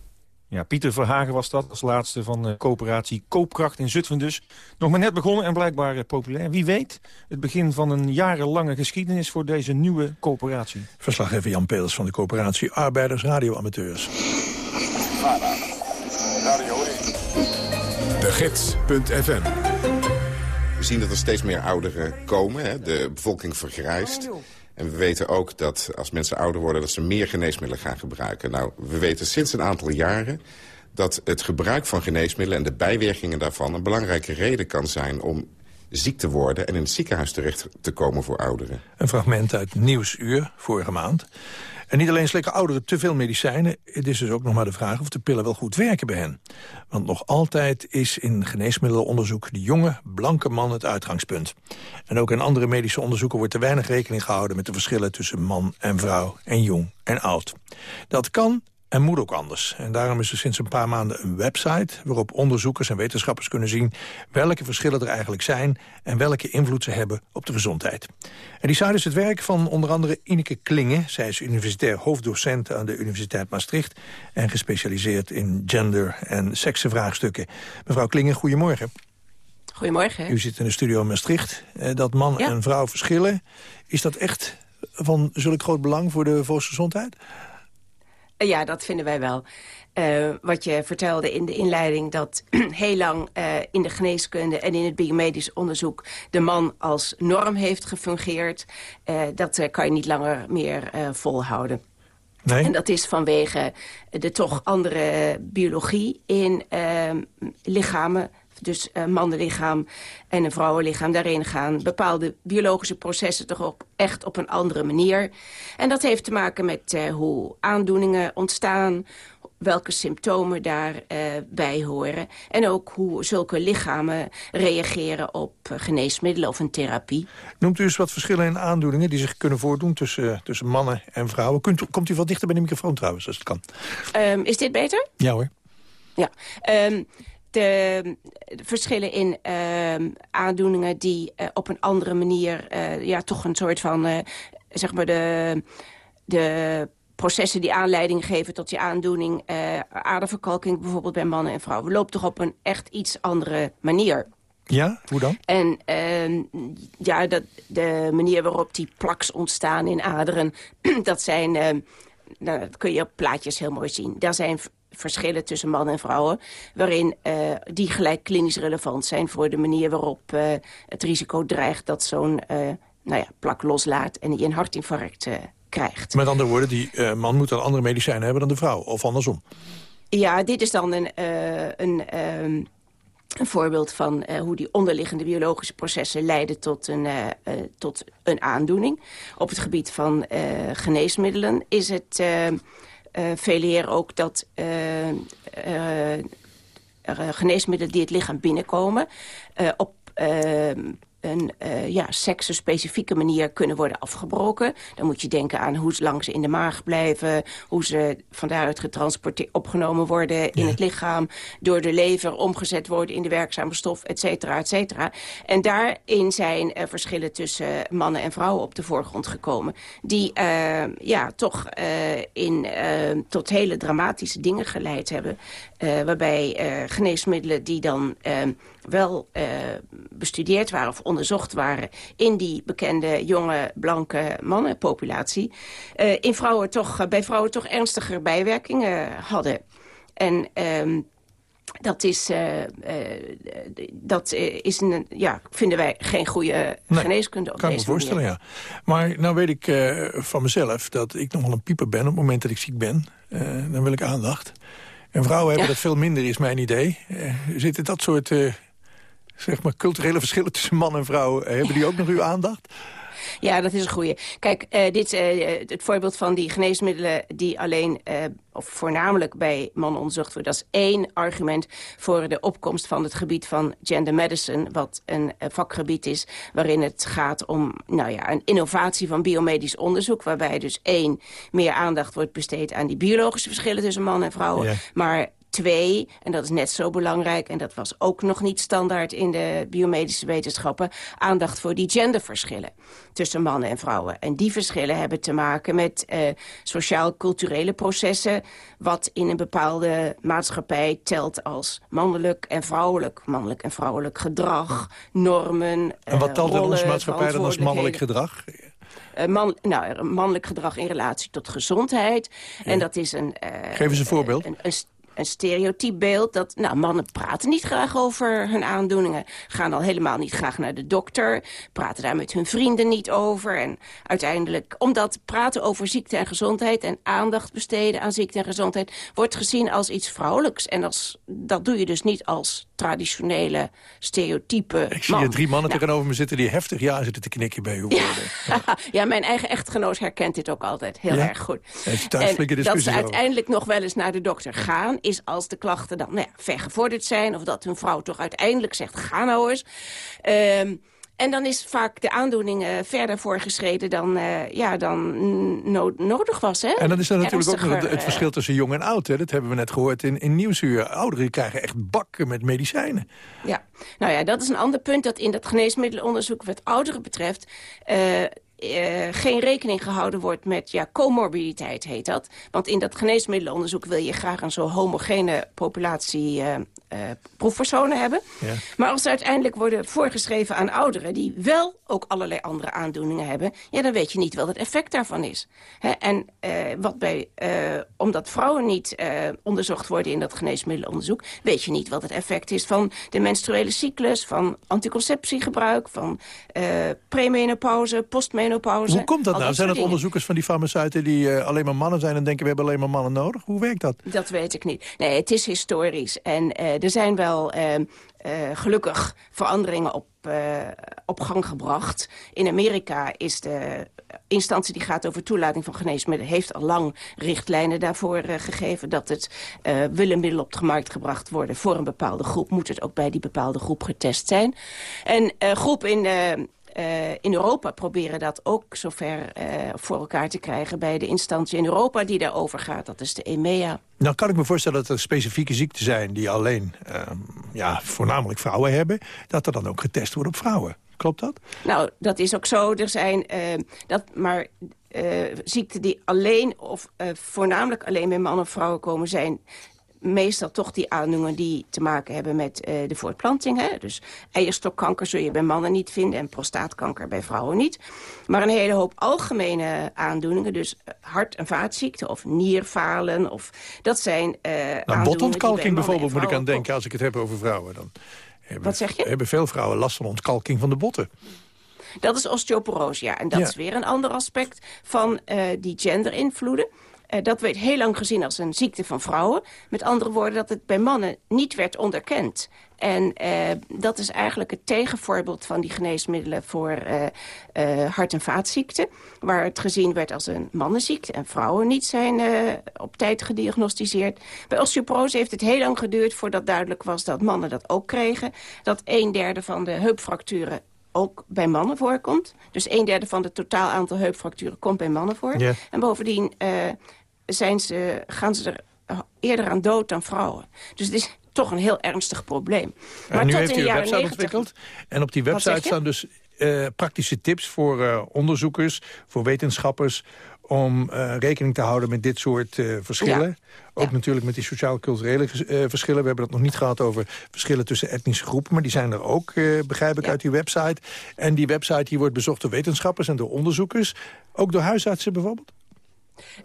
Ja, Pieter Verhagen was dat als laatste van de coöperatie Koopkracht in Zutphen dus. Nog maar net begonnen en blijkbaar populair. Wie weet, het begin van een jarenlange geschiedenis voor deze nieuwe coöperatie. Verslaggever Jan Peels van de coöperatie Arbeiders Radioamateurs. De Gids.fm We zien dat er steeds meer ouderen komen. Hè? De bevolking vergrijst. En we weten ook dat als mensen ouder worden... dat ze meer geneesmiddelen gaan gebruiken. Nou, we weten sinds een aantal jaren dat het gebruik van geneesmiddelen... en de bijwerkingen daarvan een belangrijke reden kan zijn... om ziek te worden en in het ziekenhuis terecht te komen voor ouderen. Een fragment uit Nieuwsuur, vorige maand. En niet alleen slikken ouderen te veel medicijnen... het is dus ook nog maar de vraag of de pillen wel goed werken bij hen. Want nog altijd is in geneesmiddelenonderzoek... de jonge, blanke man het uitgangspunt. En ook in andere medische onderzoeken wordt te weinig rekening gehouden... met de verschillen tussen man en vrouw en jong en oud. Dat kan en moet ook anders. En daarom is er sinds een paar maanden een website... waarop onderzoekers en wetenschappers kunnen zien... welke verschillen er eigenlijk zijn... en welke invloed ze hebben op de gezondheid. En die site is het werk van onder andere Ineke Klingen. Zij is universitair hoofddocent aan de Universiteit Maastricht... en gespecialiseerd in gender- en seksenvraagstukken. Mevrouw Klingen, goedemorgen. Goedemorgen. U zit in de studio in Maastricht. Eh, dat man en vrouw verschillen, is dat echt van zulk groot belang voor de volksgezondheid? Ja, dat vinden wij wel. Uh, wat je vertelde in de inleiding... dat heel lang uh, in de geneeskunde en in het biomedisch onderzoek... de man als norm heeft gefungeerd. Uh, dat kan je niet langer meer volhouden. Nee? En dat is vanwege de toch andere biologie in lichamen dus een mannenlichaam en een vrouwenlichaam... daarin gaan bepaalde biologische processen toch op, echt op een andere manier. En dat heeft te maken met uh, hoe aandoeningen ontstaan welke symptomen daarbij bij horen. En ook hoe zulke lichamen reageren op geneesmiddelen of een therapie. Noemt u eens wat verschillen in aandoeningen die zich kunnen voordoen tussen, tussen mannen en vrouwen. Kunt, komt u wat dichter bij de microfoon trouwens, als het kan. Um, is dit beter? Ja hoor. Ja, um, de, verschillen in uh, aandoeningen die uh, op een andere manier... Uh, ja, toch een soort van, uh, zeg maar, de, de processen die aanleiding geven tot die aandoening... aderverkalking bijvoorbeeld bij mannen en vrouwen... loopt toch op een echt iets andere manier. Ja, hoe dan? En uh, ja, dat, de manier waarop die plaks ontstaan in aderen... dat zijn, uh, nou, dat kun je op plaatjes heel mooi zien. Daar zijn verschillen tussen mannen en vrouwen... waarin uh, die gelijk klinisch relevant zijn voor de manier waarop uh, het risico dreigt... dat zo'n uh, nou ja, plak loslaat en je een hartinfarct krijgt. Met andere woorden, die man moet dan andere medicijnen hebben dan de vrouw, of andersom? Ja, dit is dan een... een um, een voorbeeld van uh, hoe die onderliggende biologische processen leiden tot een, uh, uh, tot een aandoening. Op het gebied van geneesmiddelen is het uh, ook dat uh, uh, geneesmiddelen die het lichaam binnenkomen... op een uh, ja, seksenspecifieke manier kunnen worden afgebroken. Dan moet je denken aan hoe lang ze in de maag blijven... hoe ze van daaruit getransporteerd opgenomen worden in ja. het lichaam... door de lever omgezet worden in de werkzame stof, et cetera, et cetera. En daarin zijn uh, verschillen tussen mannen en vrouwen op de voorgrond gekomen... die uh, ja, toch in, tot hele dramatische dingen geleid hebben... waarbij geneesmiddelen die dan wel uh, bestudeerd waren of onderzocht waren... in die bekende jonge blanke mannenpopulatie... In vrouwen toch, bij vrouwen toch ernstiger bijwerkingen hadden. En... Um, dat is, uh, uh, dat is een, ja, vinden wij geen goede nee, geneeskunde op kan deze me voorstellen, manier. ja. Maar nou weet ik uh, van mezelf dat ik nog wel een pieper ben... op het moment dat ik ziek ben. dan wil ik aandacht. En vrouwen hebben ja. dat veel minder, is mijn idee. zitten dat soort zeg maar, culturele verschillen tussen man en vrouw... hebben die ook nog uw aandacht? Ja, dat is een goeie. Kijk, uh, dit, uh, het voorbeeld van die geneesmiddelen die alleen... Uh, of voornamelijk bij mannen onderzocht worden... dat is één argument voor de opkomst van het gebied van gender medicine... wat een vakgebied is waarin het gaat om nou ja, een innovatie van biomedisch onderzoek... waarbij dus één, meer aandacht wordt besteed aan die biologische verschillen tussen man en vrouwen... Ja. maar Twee, en dat is net zo belangrijk... en dat was ook nog niet standaard in de biomedische wetenschappen... aandacht voor die genderverschillen tussen mannen en vrouwen. En die verschillen hebben te maken met uh, sociaal-culturele processen... wat in een bepaalde maatschappij telt als mannelijk en vrouwelijk. Mannelijk en vrouwelijk gedrag, normen, En wat telt in onze maatschappij dan als mannelijk gedrag? Uh, man, nou, mannelijk gedrag in relatie tot gezondheid. Ja. En dat is een... Uh, Geef eens een voorbeeld. Een, een, een stereotyp beeld dat nou, mannen praten niet graag over hun aandoeningen. Gaan al helemaal niet graag naar de dokter. Praten daar met hun vrienden niet over. En uiteindelijk, omdat praten over ziekte en gezondheid... en aandacht besteden aan ziekte en gezondheid... wordt gezien als iets vrouwelijks. En als, dat doe je dus niet als traditionele stereotype Ik zie man. hier drie mannen Nou, tegenover me zitten... die heftig ja zitten te knikken bij uw woorden. ja, mijn eigen echtgenoot herkent dit ook altijd heel Ja? erg goed. En flinke dat ze uiteindelijk nog wel eens naar de dokter gaan... is als de klachten dan nou ja, vergevorderd zijn... of dat hun vrouw toch uiteindelijk zegt, ga nou eens... Ehm, en dan is vaak de aandoening eh, verder voorgeschreden dan, eh, ja, dan no- nodig was. Hè? En dan is er natuurlijk ook nog het, eh, verschil tussen jong en oud. Hè? Dat hebben we net gehoord in, in Nieuwsuur. Ouderen krijgen echt bakken met medicijnen. Ja, nou ja, dat is een ander punt dat in dat geneesmiddelenonderzoek wat ouderen betreft... eh, geen rekening gehouden wordt met ja, comorbiditeit, heet dat. Want in dat geneesmiddelenonderzoek wil je graag een zo homogene populatie eh, eh, proefpersonen hebben. Ja. Maar als ze uiteindelijk worden voorgeschreven aan ouderen... die wel ook allerlei andere aandoeningen hebben... ja, dan weet je niet wat het effect daarvan is. Hè, en wat bij, omdat vrouwen niet onderzocht worden in dat geneesmiddelenonderzoek... weet je niet wat het effect is van de menstruele cyclus... van anticonceptiegebruik, van premenopauze, postmenopauze. Hoe komt dat nou? Zijn het onderzoekers van die farmaceuten die eh, alleen maar mannen zijn... en denken we hebben alleen maar mannen nodig? Hoe werkt dat? Dat weet ik niet. Nee, het is historisch. En eh, er zijn wel eh, eh, gelukkig veranderingen op, op gang gebracht. In Amerika is de instantie die gaat over toelating van geneesmiddelen... heeft al lang richtlijnen daarvoor gegeven... dat het eh wil een middel op de markt gebracht worden voor een bepaalde groep... moet het ook bij die bepaalde groep getest zijn. En groep in... eh, in Europa proberen dat ook zover eh, voor elkaar te krijgen... bij de instantie in Europa die daarover gaat. Dat is de EMEA. Nou kan ik me voorstellen dat er specifieke ziekten zijn... die alleen ehm, ja, voornamelijk vrouwen hebben... dat er dan ook getest wordt op vrouwen. Klopt dat? Nou, dat is ook zo. Er zijn eh, dat, maar eh, ziekten die alleen of voornamelijk alleen bij mannen en vrouwen komen zijn meestal toch die aandoeningen die te maken hebben met eh, de voortplanting. Hè? Dus eierstokkanker zul je bij mannen niet vinden en prostaatkanker bij vrouwen niet. Maar een hele hoop algemene aandoeningen, dus eh, hart- en vaatziekten of nierfalen. Of, dat zijn eh Nou, botontkalking bijvoorbeeld moet ik aan denken... als ik het heb over vrouwen. Dan hebben, Wat zeg je? Hebben veel vrouwen last van ontkalking van de botten. Dat is osteoporose, ja. En dat Ja. is weer een ander aspect van eh, die genderinvloeden. Eh, dat werd heel lang gezien als een ziekte van vrouwen. Met andere woorden, dat het bij mannen niet werd onderkend. En eh, dat is eigenlijk het tegenvoorbeeld van die geneesmiddelen voor eh, hart- en vaatziekten. Waar het gezien werd als een mannenziekte en vrouwen niet zijn op tijd gediagnosticeerd. Bij osteoporose heeft het heel lang geduurd voordat duidelijk was dat mannen dat ook kregen. Dat een derde van de heupfracturen ook bij mannen voorkomt. Dus een derde van het totaal aantal heupfracturen komt bij mannen voor. En bovendien eh, zijn ze, gaan ze er eerder aan dood dan vrouwen. Dus het is toch een heel ernstig probleem. en nu tot heeft in u een website 90 ontwikkeld. En op die website staan dus eh, praktische tips voor eh, onderzoekers, voor wetenschappers... om eh, rekening te houden met dit soort eh, verschillen. Ook natuurlijk met die sociaal-culturele eh, verschillen. We hebben het nog niet gehad over verschillen tussen etnische groepen... maar die zijn er ook, begrijp ik, uit die website. En die website die wordt bezocht door wetenschappers en door onderzoekers. Ook door huisartsen bijvoorbeeld?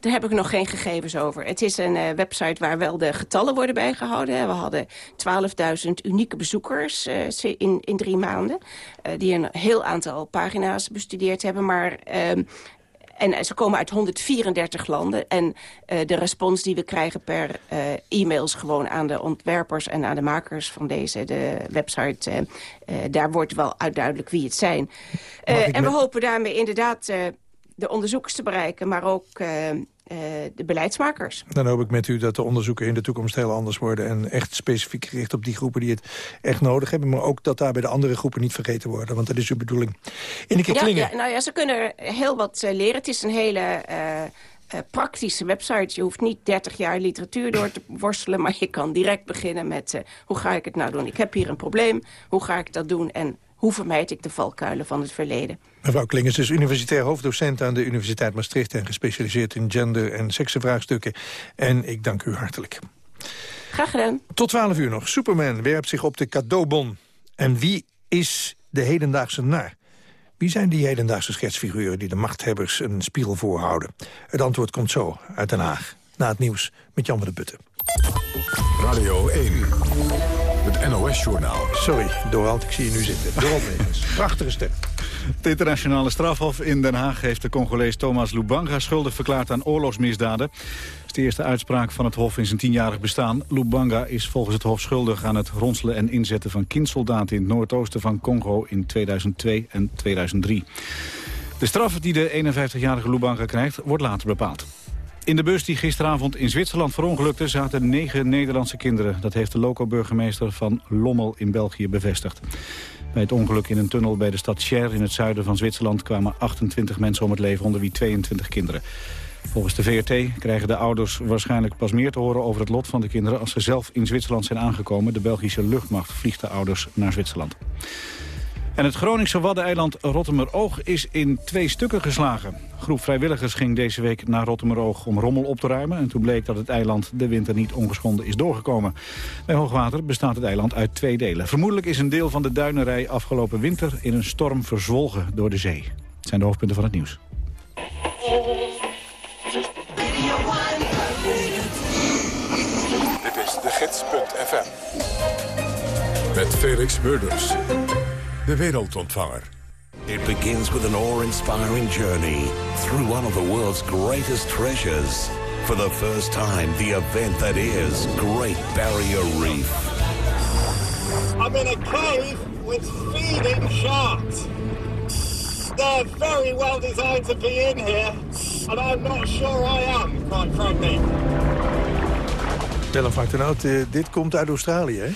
Daar heb ik nog geen gegevens over. Het is een website waar wel de getallen worden bijgehouden. We hadden 12.000 unieke bezoekers in, in drie maanden... die een heel aantal pagina's bestudeerd hebben. Maar ehm, en ze komen uit 134 landen. En eh, de respons die we krijgen per eh, e-mails gewoon aan de ontwerpers en aan de makers van deze de website, eh, eh, daar wordt wel uit duidelijk wie het zijn. Eh, en we met- hopen daarmee inderdaad eh, de onderzoekers te bereiken, maar ook eh, eh, de beleidsmakers. Dan hoop ik met u dat de onderzoeken in de toekomst heel anders worden... en echt specifiek gericht op die groepen die het echt nodig hebben... maar ook dat daar bij de andere groepen niet vergeten worden. Want dat is uw bedoeling. Ineke Ja, Klingen. ja, nou ja, ze kunnen heel wat eh, leren. Het is een hele praktische website. Je hoeft niet 30 jaar literatuur door te worstelen... maar je kan direct beginnen met hoe ga ik het nou doen? Ik heb hier een probleem, hoe ga ik dat doen? En hoe vermijd ik de valkuilen van het verleden? Mevrouw Klingers is universitair hoofddocent aan de Universiteit Maastricht... en gespecialiseerd in gender- en seksenvraagstukken. En ik dank u hartelijk. Graag gedaan. Tot 12 uur nog. Superman werpt zich op de cadeaubon. En wie is de hedendaagse nar? Wie zijn die hedendaagse schetsfiguren die de machthebbers een spiegel voorhouden? Het antwoord komt zo uit Den Haag. Na het nieuws met Jan van de Putten. Radio 1. Het NOS-journaal. Sorry, Dorald, ik zie je nu zitten. Dorald. Prachtige stem. Het internationale strafhof in Den Haag heeft de Congolees Thomas Lubanga schuldig verklaard aan oorlogsmisdaden. Het is de eerste uitspraak van het hof in zijn tienjarig bestaan. Lubanga is volgens het hof schuldig aan het ronselen en inzetten van kindsoldaten in het noordoosten van Congo in 2002 en 2003. De straf die de 51-jarige Lubanga krijgt wordt later bepaald. In de bus die gisteravond in Zwitserland verongelukte zaten negen Nederlandse kinderen. Dat heeft de loco-burgemeester van Lommel in België bevestigd. Bij het ongeluk in een tunnel bij de stad Cher in het zuiden van Zwitserland... kwamen 28 mensen om het leven, onder wie 22 kinderen. Volgens de VRT krijgen de ouders waarschijnlijk pas meer te horen over het lot van de kinderen... als ze zelf in Zwitserland zijn aangekomen. De Belgische luchtmacht vliegt de ouders naar Zwitserland. En het Groningse waddeneiland Rottemeroog is in twee stukken geslagen. Een groep vrijwilligers ging deze week naar Rottemeroog om rommel op te ruimen. En toen bleek dat het eiland de winter niet ongeschonden is doorgekomen. Bij hoogwater bestaat het eiland uit twee delen. Vermoedelijk is een deel van de duinerij afgelopen winter in een storm verzwolgen door de zee. Het zijn de hoofdpunten van het nieuws. Dit is de gids.fm. Met Felix Murders. De wereldontvanger. It begins with an awe-inspiring journey through one of the world's greatest treasures. For the first time, the event that is Great Barrier Reef. I'm in a cave with feeding sharks. They're very well designed to be in here, and I'm not sure I am, quite frankly. Willem van Tenoot, uh, dit komt uit Australië, hè?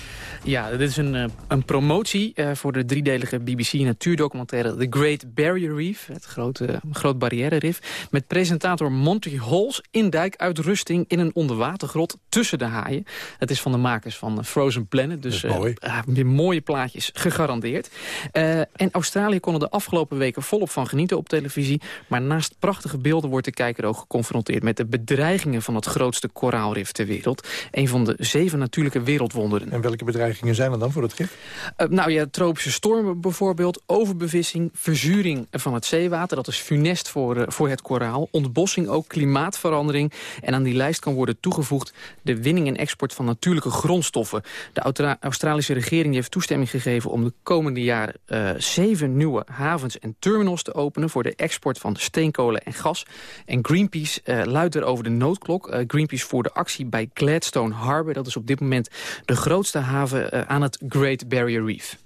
Ja, dit is een, een promotie uh, voor de driedelige BBC-natuurdocumentaire The Great Barrier Reef. Het grote, groot barrière-rif. Met presentator Monty Holes in dijkuitrusting in een onderwatergrot tussen de haaien. Het is van de makers van Frozen Planet. Dus mooi. Uh, weer mooie plaatjes, gegarandeerd. En Australië kon er de afgelopen weken volop van genieten op televisie. Maar naast prachtige beelden wordt de kijker ook geconfronteerd... met de bedreigingen van het grootste koraalrif ter wereld. Een van de zeven natuurlijke wereldwonderen. En welke bedreigingen zijn er dan voor het gif? Uh, nou ja, tropische stormen bijvoorbeeld, overbevissing, verzuring van het zeewater. Dat is funest voor, uh, voor het koraal. Ontbossing ook, klimaatverandering. En aan die lijst kan worden toegevoegd de winning en export van natuurlijke grondstoffen. De Austra Australische regering heeft toestemming gegeven om de komende jaren uh, zeven nieuwe havens en terminals te openen voor de export van steenkolen en gas. En Greenpeace luidt er over de noodklok. Greenpeace voerde actie bij Gladstone Harbour. Dat is op dit moment de grootste haven aan het Great Barrier Reef.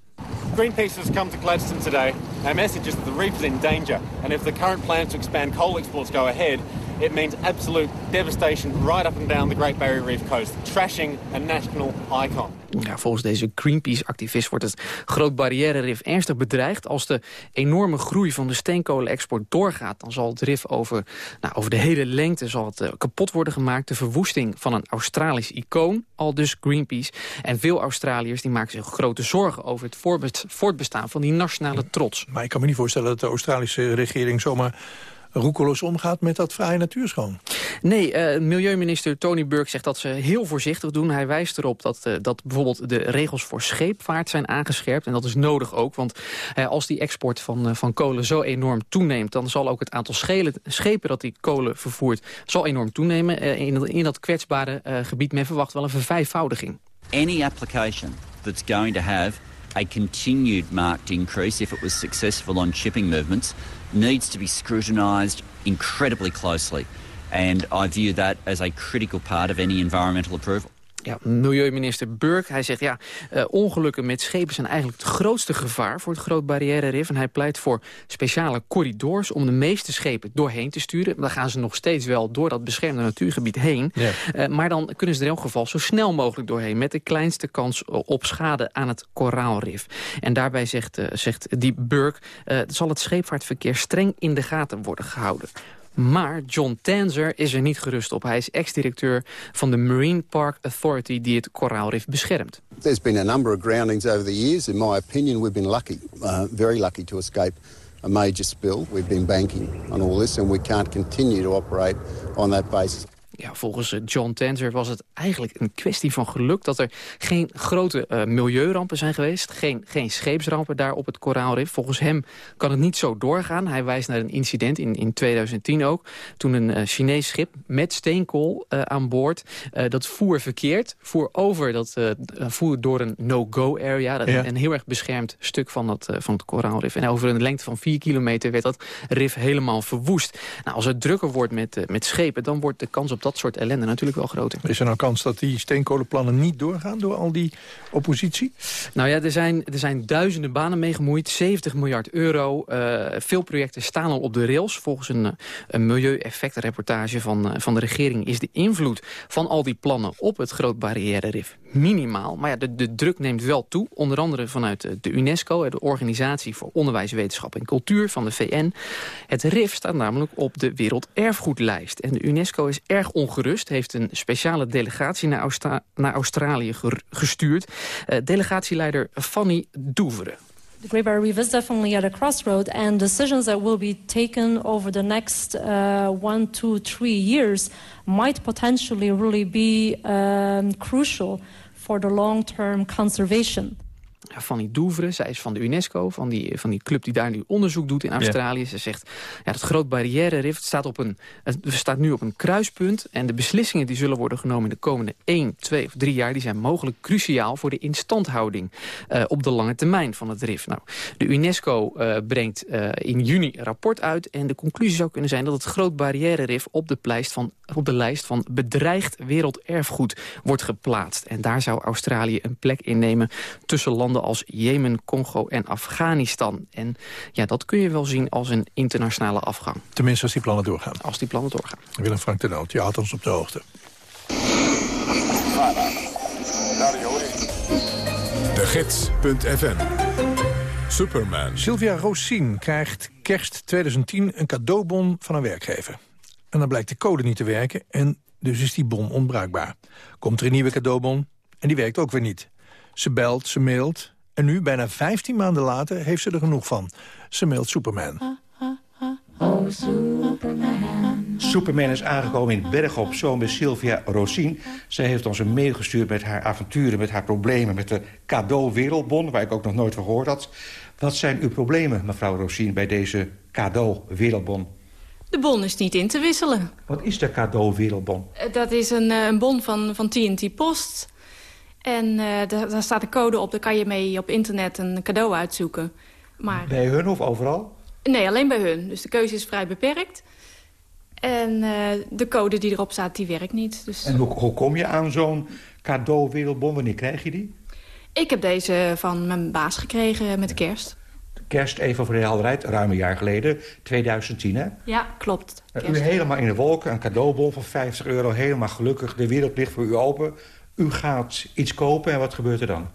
Greenpeace has come to Gladstone today. Our message is that the reef is in danger. And if the current plans to expand coal exports go ahead, it means absolute devastation right up and down the Great Barrier Reef coast. Trashing a national icon. Ja, volgens deze Greenpeace-activist wordt het Groot Barrière-rif ernstig bedreigd. Als de enorme groei van de steenkolenexport doorgaat... dan zal het rif over, nou, over de hele lengte zal het, uh, kapot worden gemaakt. De verwoesting van een Australisch icoon, al dus Greenpeace. En veel Australiërs die maken zich grote zorgen over het voortbestaan van die nationale trots. Maar ik kan me niet voorstellen dat de Australische regering zomaar roekeloos omgaat met dat vrije natuurschoon. Nee, uh, milieuminister Tony Burke zegt dat ze heel voorzichtig doen. Hij wijst erop dat, uh, dat bijvoorbeeld de regels voor scheepvaart zijn aangescherpt. En dat is nodig ook, want uh, als die export van, van kolen zo enorm toeneemt... dan zal ook het aantal schelen, schepen dat die kolen vervoert zal enorm toenemen. in, in dat kwetsbare gebied, men verwacht wel een vervijfvoudiging. Any application that's going to have a continued marked increase if it was successful on shipping movements needs to be scrutinised incredibly closely. And I view that as a critical part of any environmental approval. Ja, milieuminister Burke, hij zegt ja, uh, ongelukken met schepen zijn eigenlijk het grootste gevaar voor het Groot Barrière-rif. En hij pleit voor speciale corridors om de meeste schepen doorheen te sturen. Dan gaan ze nog steeds wel door dat beschermde natuurgebied heen. Ja. Uh, maar dan kunnen ze er in elk geval zo snel mogelijk doorheen. Met de kleinste kans op schade aan het koraalrif. En daarbij zegt, uh, zegt die Burke, zal het scheepvaartverkeer streng in de gaten worden gehouden. Maar John Tanzer is er niet gerust op. Hij is ex-directeur van de Marine Park Authority die het koraalrif beschermt. There's been a number of groundings over the years. In my opinion, we've been lucky, uh, very lucky to escape a major spill. We've been banking on all this and we can't continue to operate on that basis. Ja, volgens eh, John Tanzer was het eigenlijk een kwestie van geluk... dat er geen grote uh, milieurampen zijn geweest. Geen, geen scheepsrampen daar op het koraalrif. Volgens hem kan het niet zo doorgaan. Hij wijst naar een incident in, in 2010 ook. Toen een uh, Chinees schip met steenkool aan boord... dat voer verkeerd, voer over, dat voer door een no-go area. Ja. Een heel erg beschermd stuk van, dat, van het koraalrif. En over een lengte van 4 kilometer werd dat rif helemaal verwoest. Nou, als het drukker wordt met, met schepen... dan wordt de kans op dat soort ellende natuurlijk wel groter. Is er nou kans dat die steenkolenplannen niet doorgaan door al die oppositie? Nou ja, er zijn, er zijn duizenden banen mee gemoeid, 70 miljard euro. Uh, veel projecten staan al op de rails. Volgens een, een milieueffectenreportage van, van de regering is de invloed van al die plannen op het Groot Barrière Rif minimaal. Maar ja, de, de druk neemt wel toe. Onder andere vanuit de UNESCO, de Organisatie voor Onderwijs, Wetenschap en Cultuur van de VN. Het RIF staat namelijk op de Werelderfgoedlijst. En de UNESCO is erg ongerust, heeft een speciale delegatie naar, naar Australië gestuurd. Uh, delegatieleider Fanny Doeveren. The Great Barrier Reef is definitely at a crossroad, and decisions that will be taken over the next uh, one, two, three years might potentially really be um, crucial for the long-term conservation. Fanny Douvre. Zij is van de UNESCO, van die, van die club die daar nu onderzoek doet in Australië. Ze zegt, ja, het Groot Barrière Rift staat, op een, het staat nu op een kruispunt. En de beslissingen die zullen worden genomen in de komende 1, 2 of 3 jaar... die zijn mogelijk cruciaal voor de instandhouding uh, op de lange termijn van het RIF. Nou, de UNESCO uh, brengt uh, in juni een rapport uit. En de conclusie zou kunnen zijn dat het Groot Barrière Rif op de, lijst van, op de lijst van bedreigd werelderfgoed wordt geplaatst. En daar zou Australië een plek innemen tussen landen als Jemen, Congo en Afghanistan. En ja, dat kun je wel zien als een internationale afgang. Tenminste als die plannen doorgaan. Als die plannen doorgaan. Willem Frank de Noot, je houdt ons op de hoogte. De Gids.fm Superman. Sylvia Rosien krijgt kerst 2010 een cadeaubon van een werkgever. En dan blijkt de code niet te werken en dus is die bon onbruikbaar. Komt er een nieuwe cadeaubon en die werkt ook weer niet. Ze belt, ze mailt. En nu, bijna 15 maanden later, heeft ze er genoeg van. Ze mailt Superman. Oh, Superman. Superman is aangekomen in Berg op Zoom bij Sylvia Rosien. Zij heeft ons een mail gestuurd met haar avonturen, met haar problemen... met de cadeau-wereldbon, waar ik ook nog nooit van gehoord had. Wat zijn uw problemen, mevrouw Rosien, bij deze cadeau-wereldbon? De bon is niet in te wisselen. Wat is de cadeau-wereldbon? Eh, dat is een, eh, een bon van, van TNT Post... En uh, daar staat een code op, daar kan je mee op internet een cadeau uitzoeken. Maar, bij hun of overal? Nee, alleen bij hun. Dus de keuze is vrij beperkt. En uh, de code die erop staat, die werkt niet. Dus... En hoe, hoe kom je aan zo'n cadeau-wereldbon? Wanneer krijg je die? Ik heb deze van mijn baas gekregen met de kerst. Kerst, even voor de helderheid, ruim een jaar geleden, 2010 hè? Ja, klopt. U helemaal in de wolken, een cadeaubon van 50 euro, helemaal gelukkig. De wereld ligt voor u open. U gaat iets kopen en wat gebeurt er dan?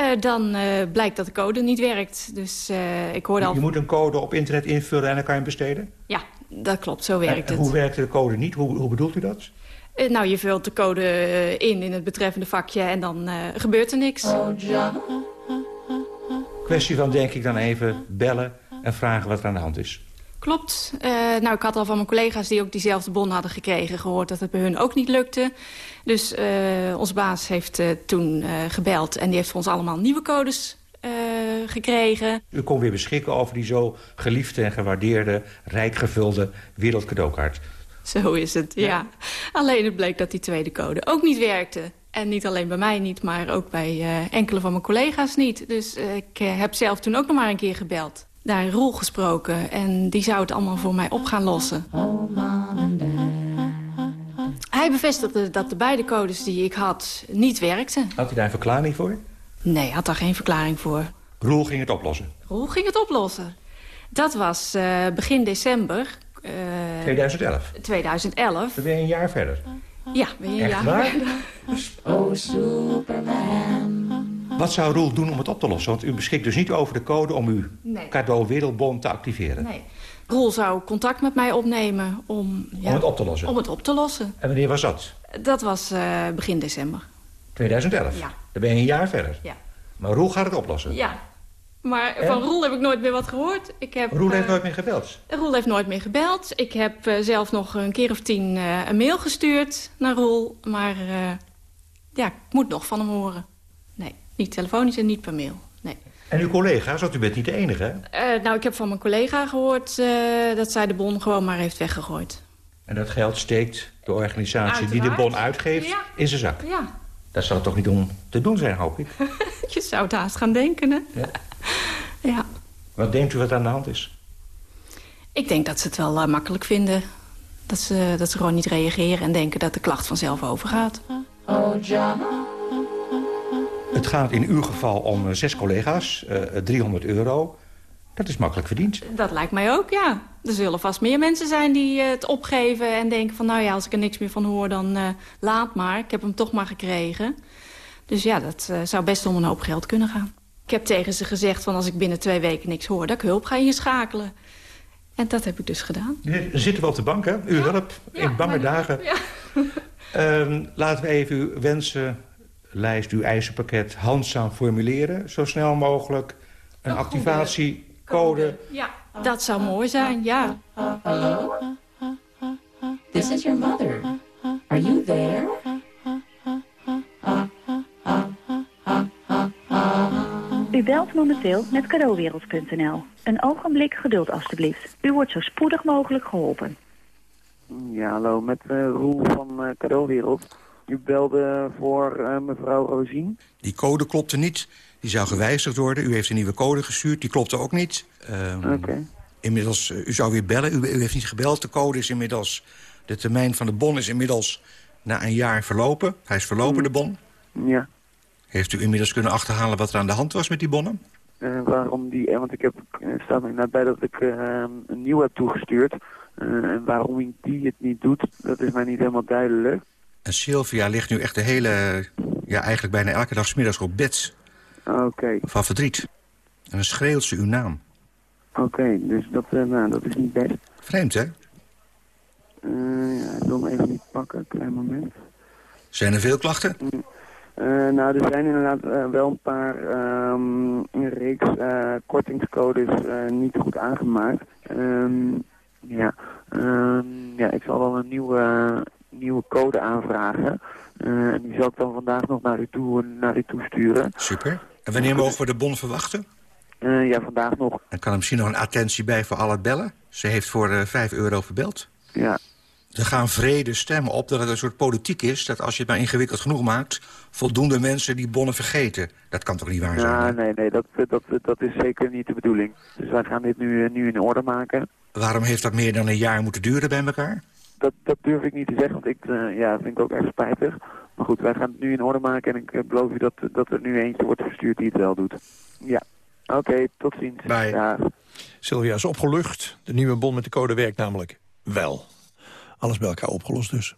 Uh, dan uh, blijkt dat de code niet werkt. Dus uh, ik hoorde al... Je moet een code op internet invullen en dan kan je hem besteden? Ja, dat klopt. Zo werkt en, het. Hoe werkt de code niet? Hoe, hoe bedoelt u dat? nou, je vult de code in in het betreffende vakje en dan gebeurt er niks. Oh, ja. Kwestie van, denk ik, dan even bellen en vragen wat er aan de hand is. Klopt. Uh, nou, ik had al van mijn collega's die ook diezelfde bon hadden gekregen... gehoord dat het bij hun ook niet lukte. Dus uh, onze baas heeft uh, toen gebeld en die heeft voor ons allemaal nieuwe codes gekregen. U kon weer beschikken over die zo geliefde en gewaardeerde... rijk gevulde wereldcadeaukaart. Zo is het, ja. ja. Alleen het bleek dat die tweede code ook niet werkte. En niet alleen bij mij niet, maar ook bij enkele van mijn collega's niet. Dus ik heb zelf toen ook nog maar een keer gebeld daar een rol gesproken. En die zou het allemaal voor mij op gaan lossen. Hij bevestigde dat de beide codes die ik had niet werkten. Had hij daar een verklaring voor? Nee, hij had daar geen verklaring voor. Roel ging het oplossen? Roel ging het oplossen. Dat was uh, begin december. Uh, 2011? 2011. Dan ben je een jaar verder? Ja, ben je een jaar verder. Oh, Superman. Wat zou Roel doen om het op te lossen? Want u beschikt dus niet over de code om uw nee. cadeau wereldbon te activeren. Nee. Roel zou contact met mij opnemen om... Ja, om het op te lossen? Om het op te lossen. En wanneer was dat? Dat was uh, begin december. 2011? Ja. Dan ben je een jaar verder? Ja. Maar Roel gaat het oplossen? Ja. Maar En? van Roel heb ik nooit meer wat gehoord. Ik heb, Roel heeft eh, nooit meer gebeld. Roel heeft nooit meer gebeld. Ik heb eh, zelf nog een keer of tien eh, een mail gestuurd naar Roel. Maar eh, ja, ik moet nog van hem horen. Nee, niet telefonisch en niet per mail. Nee. En uw collega's, want u bent niet de enige, hè? Eh, nou, ik heb van mijn collega gehoord eh, dat zij de bon gewoon maar heeft weggegooid. En dat geld steekt de organisatie die de bon uitgeeft Ja. in zijn zak. Ja, Dat zal toch niet om te doen zijn, hoop ik. je zou het haast gaan denken, hè? Ja. Ja. Wat denkt u wat aan de hand is? Ik denk dat ze het wel eh, makkelijk vinden. Dat ze, dat ze gewoon niet reageren en denken dat de klacht vanzelf overgaat. Het gaat in uw geval om eh, zes collega's, eh, 300 euro. Dat is makkelijk verdiend. Dat lijkt mij ook, ja. Er zullen vast meer mensen zijn die eh, het opgeven en denken van... nou ja, als ik er niks meer van hoor, dan eh, laat maar. Ik heb hem toch maar gekregen. Dus ja, dat eh, zou best om een hoop geld kunnen gaan. Ik heb tegen ze gezegd van als ik binnen twee weken niks hoor... dat ik hulp ga inschakelen. En dat heb ik dus gedaan. Nu zitten we op de bank, hè? Uw hulp in bange dagen. Ja. Ehm, laten we even uw wensenlijst, uw eisenpakket handzaam formuleren. Zo snel mogelijk. Een activatiecode. Ja, dat zou mooi zijn, ja. Hello? This is your mother. Are you there? U belt momenteel met cadeauwereld.nl. Een ogenblik geduld alstublieft. U wordt zo spoedig mogelijk geholpen. Ja, hallo, met eh, Roel van eh Cadeauwereld. U belde voor eh, mevrouw Rosien. Die code klopte niet. Die zou gewijzigd worden. U heeft een nieuwe code gestuurd. Die klopte ook niet. Ehm, Oké. Inmiddels, eh, u zou weer bellen. U, u heeft niet gebeld. De code is inmiddels... De termijn van de bon is inmiddels na een jaar verlopen. Hij is verlopen, de bon. Ja. Heeft u inmiddels kunnen achterhalen wat er aan de hand was met die bonnen? Eh, waarom die, want ik heb, staat inderdaad bij dat ik een nieuw heb toegestuurd. En waarom die het niet doet, dat is mij niet helemaal duidelijk. En Sylvia ligt nu echt de hele... Ja, eigenlijk bijna elke dag 's middags op bed. Oké, Van verdriet. En dan schreeuwt ze uw naam. oké, dus dat, eh, nou, dat is niet best. Vreemd, hè? Eh, ja, ik wil hem even niet pakken, een klein moment. Zijn er veel klachten? Eh, nou, er zijn inderdaad wel een paar ehm, een reeks kortingscodes niet goed aangemaakt. Ehm, ja, ehm, ja, ik zal wel een nieuwe, nieuwe code aanvragen. Eh, en die zal ik dan vandaag nog naar u toe, naar u toe sturen. Super. En wanneer mogen we de bon verwachten? Eh, ja, vandaag nog. En kan er misschien nog een attentie bij voor al het bellen? Ze heeft voor eh 5 euro verbeld. Ja. Er gaan vrede stemmen op dat het een soort politiek is... dat als je het maar ingewikkeld genoeg maakt... voldoende mensen die bonnen vergeten. Dat kan toch niet waar zijn? Ja, hè? nee, nee, dat, dat, dat is zeker niet de bedoeling. Dus wij gaan dit nu, eh, nu in orde maken. Waarom heeft dat meer dan een jaar moeten duren bij elkaar? Dat, dat durf ik niet te zeggen, want ik eh, ja, vind ik ook echt spijtig. Maar goed, wij gaan het nu in orde maken en ik eh, beloof u dat, dat er nu eentje wordt verstuurd die het wel doet. Ja, oké, tot ziens. Ja. Sylvia is opgelucht. De nieuwe bon met de code werkt namelijk wel. Alles bij elkaar opgelost dus.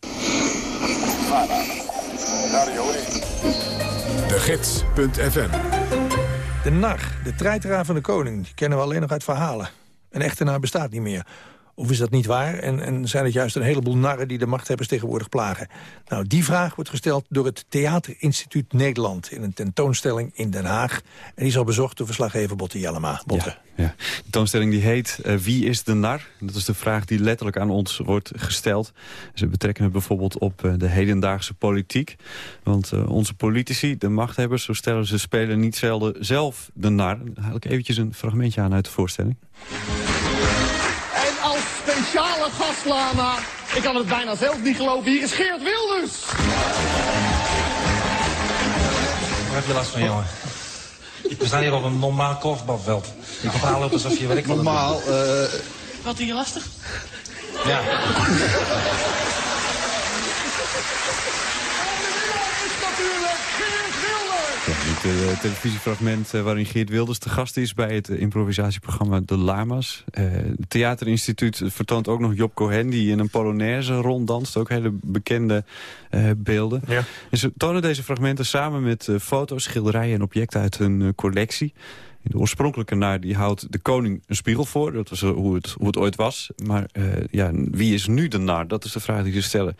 De Gids.fm De nar, de treiteraar van de koning, die kennen we alleen nog uit verhalen. Een echte nar bestaat niet meer. Of is dat niet waar? En, en zijn het juist een heleboel narren die de machthebbers tegenwoordig plagen? Nou, die vraag wordt gesteld door het Theaterinstituut Nederland... in een tentoonstelling in Den Haag. En die is al bezocht door verslaggever Botte Jellema. Botte. Ja. De tentoonstelling die heet eh, Wie is de nar? Dat is de vraag die letterlijk aan ons wordt gesteld. Ze betrekken het bijvoorbeeld op eh, de hedendaagse politiek. Want eh, onze politici, de machthebbers, zo stellen ze spelen niet zelden zelf de nar. Daar haal ik eventjes een fragmentje aan uit de voorstelling. Lama, ik kan het bijna zelf niet geloven, hier is Geert Wilders. Waar heb je last van, jongen? We staan hier op een normaal korfbalveld. Je komt aanlopen alsof je werkt. Normaal, eh Wat hier lastig? Ja. Natuurlijk Geert Wilders. Ja, dit eh, televisiefragment eh, waarin Geert Wilders te gast is... bij het eh, improvisatieprogramma De Lama's. Het Theaterinstituut vertoont ook nog Job Cohen... die in een Polonaise ronddanst. Ook hele bekende beelden. En ze tonen deze fragmenten samen met foto's, schilderijen en objecten uit hun collectie. In de oorspronkelijke naar die houdt de koning een spiegel voor. Dat was hoe het, hoe het ooit was. Maar ja, wie is nu de nar? Dat is de vraag die ze stellen.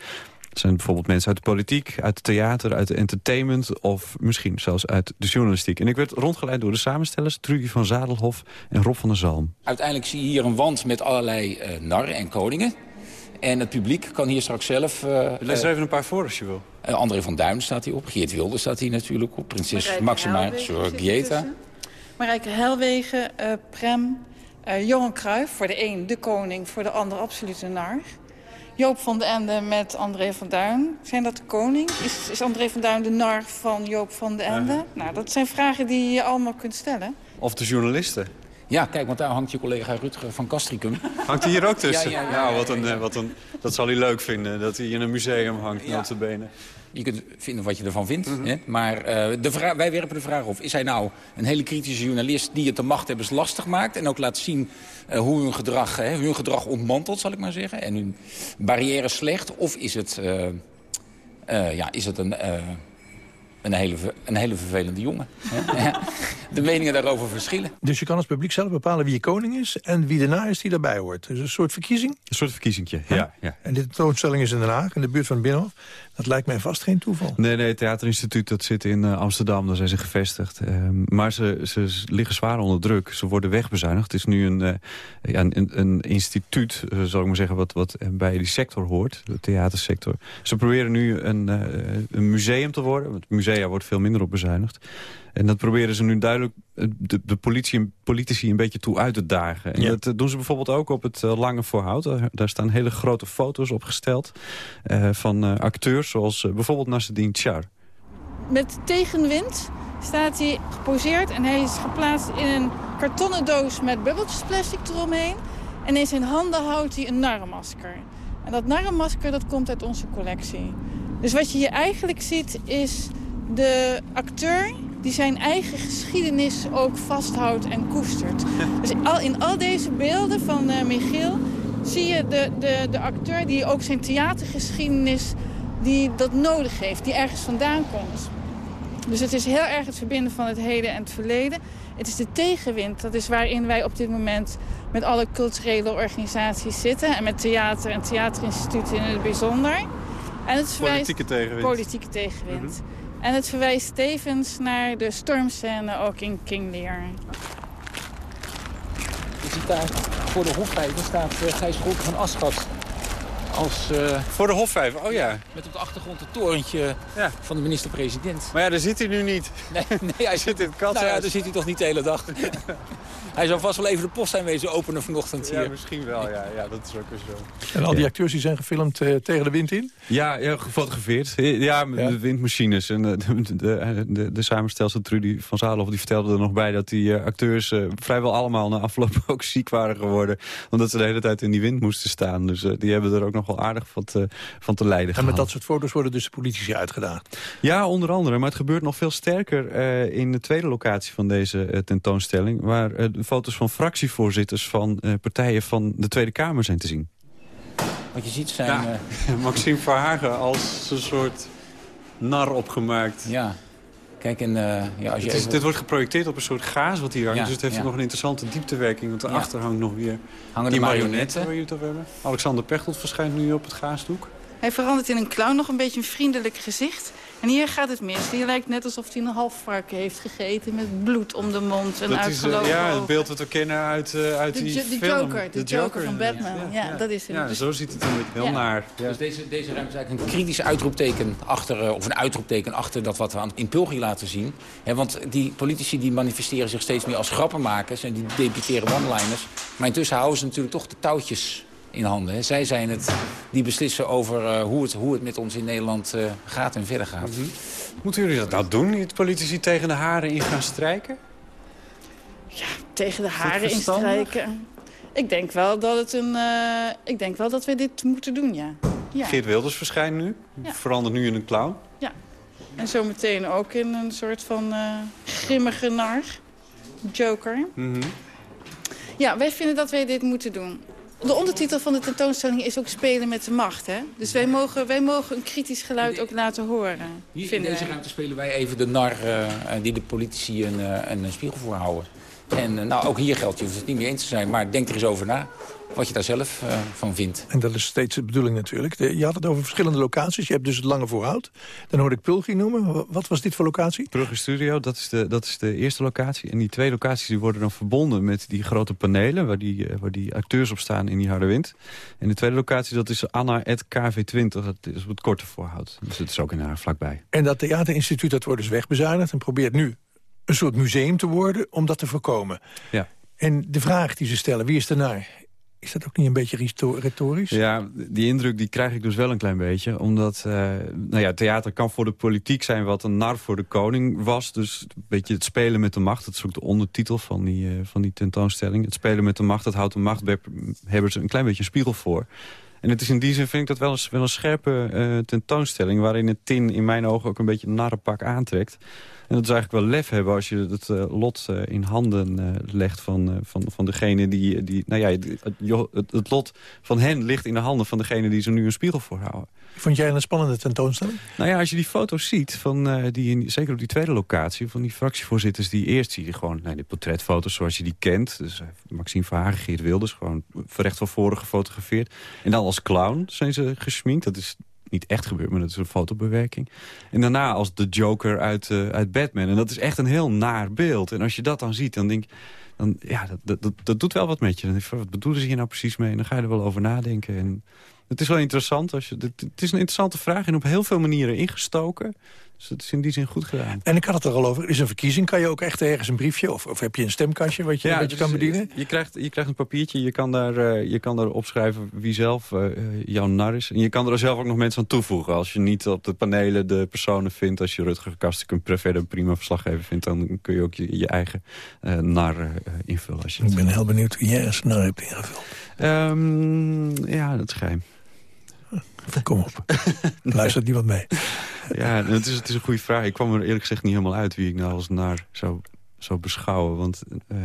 Het zijn bijvoorbeeld mensen uit de politiek, uit het theater, uit de entertainment... of misschien zelfs uit de journalistiek. En ik werd rondgeleid door de samenstellers Trudy van Zadelhof en Rob van der Zalm. Uiteindelijk zie je hier een wand met allerlei uh, narren en koningen. En het publiek kan hier straks zelf... Uh, Lees er even een paar voor als je wil. Uh, André van Duin staat hier op. Geert Wilde staat hier natuurlijk op. Prinses Marijke Maxima Sorgieta. Marijke Helwegen, uh, Prem, uh, Johan Cruijff. Voor de een de koning, voor de ander absoluut een nar. Joop van den Ende met André van Duin. Zijn dat de koning? Is, is André van Duin de nar van Joop van den Ende? -huh. Nou, dat zijn vragen die je allemaal kunt stellen. Of de journalisten. Ja, kijk, want daar hangt je collega Rutger van Castricum. Hangt hij hier ook tussen? Ja, ja, ja, nou, wat een, wat een, dat zal hij leuk vinden, dat hij in een museum hangt, ja. benen. Je kunt vinden wat je ervan vindt. Mm -hmm. hè? Maar uh, de wij werpen de vraag op. Is hij nou een hele kritische journalist die het de machthebbers lastig maakt... en ook laat zien uh, hoe hun gedrag, hè, hun gedrag ontmantelt, zal ik maar zeggen... en hun barrières slecht? Of is het, uh, ja, is het een een hele, een hele vervelende jongen. de meningen daarover verschillen. Dus je kan als publiek zelf bepalen wie je koning is... en wie daarna is die daarbij hoort. Dus een soort verkiezing? Een soort verkiezingje, ja. ja. En dit tentoonstelling is in Den Haag, in de buurt van het Binnenhof. Dat lijkt mij vast geen toeval. Nee, nee, het Theaterinstituut dat zit in uh, Amsterdam, daar zijn ze gevestigd. Uh, maar ze, ze liggen zwaar onder druk. Ze worden wegbezuinigd. Het is nu een, uh, ja, een, een instituut, zal ik maar zeggen, wat, wat bij die sector hoort. De theatersector. Ze proberen nu een, een museum te worden. Want musea wordt veel minder op bezuinigd. En dat proberen ze nu duidelijk de, de politie en politici een beetje toe uit te dagen. En ja. dat doen ze bijvoorbeeld ook op het uh, Lange Voorhout. Daar staan hele grote foto's opgesteld uh, van uh, acteurs zoals bijvoorbeeld Nasreddin Char. Met tegenwind staat hij geposeerd en hij is geplaatst in een kartonnen doos met bubbeltjesplastic eromheen. En in zijn handen houdt hij een narrenmasker. En dat narrenmasker dat komt uit onze collectie. Dus wat je hier eigenlijk ziet is de acteur die zijn eigen geschiedenis ook vasthoudt en koestert. Dus al, in al deze beelden van uh, Michiel zie je de, de, de acteur die ook zijn theatergeschiedenis die dat nodig heeft, die ergens vandaan komt. Dus het is heel erg het verbinden van het heden en het verleden. Het is de tegenwind, dat is waarin wij op dit moment met alle culturele organisaties zitten. En met theater en theaterinstituten in het bijzonder. En het politieke tegenwind. Politieke tegenwind. Mm -hmm. En het verwijst tevens naar de stormscène ook in King Lear. Je ziet daar voor de Hofvijver staat uh, Gijs Groep van Aschat. Als, uh, voor de Hofvijver, oh ja. Met op de achtergrond het torentje ja. van de minister-president. Maar ja, daar zit hij nu niet. Nee, nee hij zit in het katshuis. Nou ja, daar zit hij toch niet de hele dag. Hij zou vast wel even de post zijn wezen openen vanochtend hier. Ja, misschien wel. Ja, ja dat is ook weer zo. En al die acteurs die zijn gefilmd uh, tegen de wind in? Ja, ja gefotografeerd. Ja, met ja. de windmachines. En de, de, de, de samenstelster Trudy van Zalenhof die vertelde er nog bij... dat die uh, acteurs uh, vrijwel allemaal na afloop ook ziek waren geworden. Omdat ze de hele tijd in die wind moesten staan. Dus die hebben er ook nog wel aardig wat, van te lijden En gehad. met dat soort foto's worden dus de politici uitgedaagd? Ja, onder andere. Maar het gebeurt nog veel sterker in de tweede locatie van deze tentoonstelling... waar foto's van fractievoorzitters van uh, partijen van de Tweede Kamer zijn te zien. Wat je ziet zijn... Ja, uh... Maxime Verhagen als een soort nar opgemaakt. Ja. Kijk, en, uh, ja, als je is, even... Dit wordt geprojecteerd op een soort gaas wat hier hangt. Ja, dus het heeft ja. nog een interessante dieptewerking. Want daarachter ja. hangt nog weer Hangen die marionetten, marionetten waar jullie het over hebben. Alexander Pechtold verschijnt nu op het gaasdoek. Hij verandert in een clown, nog een beetje een vriendelijk gezicht. En hier gaat het mis. Hier lijkt net alsof hij een half varken heeft gegeten... met bloed om de mond en dat uitgelopen is, uh, Ja, het beeld dat we kennen uit, uh, uit de, die de film. Joker, de, de Joker, Joker van Batman. Ja, ja, ja, dat is hem. Ja, dus, zo ziet het er heel ja. naar. Ja. Dus deze, deze ruimte is eigenlijk een kritisch uitroepteken achter... Uh, of een uitroepteken achter dat wat we aan, in Pulgi laten zien. He, want die politici die manifesteren zich steeds meer als grappenmakers... en die deputeren one-liners. Maar intussen houden ze natuurlijk toch de touwtjes in handen. Hè. Zij zijn het die beslissen over uh, hoe, het, hoe het met ons in Nederland uh, gaat en verder gaat. Mm -hmm. Moeten jullie dat nou doen, niet politici tegen de haren in gaan strijken? Ja, tegen de haren in strijken. Ik denk wel dat het een. Uh, ik denk wel dat we dit moeten doen, ja. ja. Geert Wilders verschijnt nu. Ja. Verandert nu in een clown. Ja. En zometeen ook in een soort van uh, grimmige nar. Joker. Mm -hmm. Ja, wij vinden dat wij dit moeten doen. De ondertitel van de tentoonstelling is ook spelen met de macht. Hè? Dus wij mogen, wij mogen een kritisch geluid ook laten horen. Hier in deze ruimte spelen wij even de nar uh, die de politici een, uh, een spiegel voorhouden. En eh, nou, ook hier geldt, je hoeft het niet meer eens te zijn. Maar denk er eens over na wat je daar zelf uh, van vindt. En dat is steeds de bedoeling natuurlijk. De, je had het over verschillende locaties. Je hebt dus het Lange Voorhout. Dan hoorde ik Pulgi noemen. Wat was dit voor locatie? Brugge Studio, dat is, de, dat is de eerste locatie. En die twee locaties die worden dan verbonden met die grote panelen... waar die, waar die acteurs op staan in die harde wind. En de tweede locatie, dat is Anna KV20. Dat is op het korte Voorhout. Dus dat is ook in haar vlakbij. En dat theaterinstituut dat wordt dus wegbezuinigd... en probeert nu een soort museum te worden om dat te voorkomen. Ja. En de vraag die ze stellen, wie is er naar? Is dat ook niet een beetje retorisch? Ja, die indruk die krijg ik dus wel een klein beetje. Omdat uh, nou ja, theater kan voor de politiek zijn wat een nar voor de koning was. Dus een beetje het spelen met de macht. Dat is ook de ondertitel van die, uh, van die tentoonstelling. Het spelen met de macht, dat houdt de machthebbers een klein beetje een spiegel voor. En het is in die zin, vind ik dat wel, eens, wel een scherpe uh, tentoonstelling... waarin het tin in mijn ogen ook een beetje een narrenpak aantrekt. En dat is eigenlijk wel lef hebben als je het uh, lot uh, in handen uh, legt van, van, van degene die... die nou ja, het, het, lot van hen ligt in de handen van degene die ze nu een spiegel voorhouden. Vond jij een spannende tentoonstelling? Nou ja, als je die foto's ziet, van, die, zeker op die tweede locatie... van die fractievoorzitters die eerst zie je gewoon nee, de portretfoto's zoals je die kent. Dus Maxime Verhagen, Geert Wilders, gewoon verrecht van voren gefotografeerd. En dan als clown zijn ze gesminkt. Dat is niet echt gebeurd, maar dat is een fotobewerking. En daarna als de Joker uit, uh, uit Batman. En dat is echt een heel naar beeld. En als je dat dan ziet, dan denk dan, ja, dat, dat, dat doet wel wat met je. Dan wat bedoelen ze hier nou precies mee? En dan ga je er wel over nadenken. En het is wel interessant. Als je, het is een interessante vraag en op heel veel manieren ingestoken. Dus het is in die zin goed gedaan. En ik had het er al over. Er is een verkiezing. Kan je ook echt ergens een briefje? Of, of heb je een stemkastje wat je, wat je dus kan bedienen? Je krijgt, je krijgt een papiertje. Je kan daar, uh, je kan daar opschrijven wie zelf uh, jouw nar is. En je kan er zelf ook nog mensen aan toevoegen. Als je niet op de panelen de personen vindt. Als je Rutger Kasten verder een prima verslaggever vindt. Dan kun je ook je, je eigen uh, nar invullen. Als je ik ben heel benieuwd wie jij als nar hebt ingevuld. Um, ja, dat is geheim. Kom op. Luistert niemand mee. Ja, het is, het is een goede vraag. Ik kwam er eerlijk gezegd niet helemaal uit wie ik nou als naar zou, zou beschouwen. Want uh,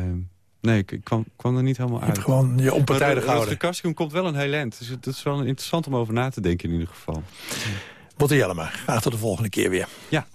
nee, ik, kwam, kwam er niet helemaal uit. Je gewoon je onpartijdig houden. De Kastium komt wel een heel eind. Dus het is wel interessant om over na te denken in ieder geval. Botte Jellema, graag tot de volgende keer weer. Ja.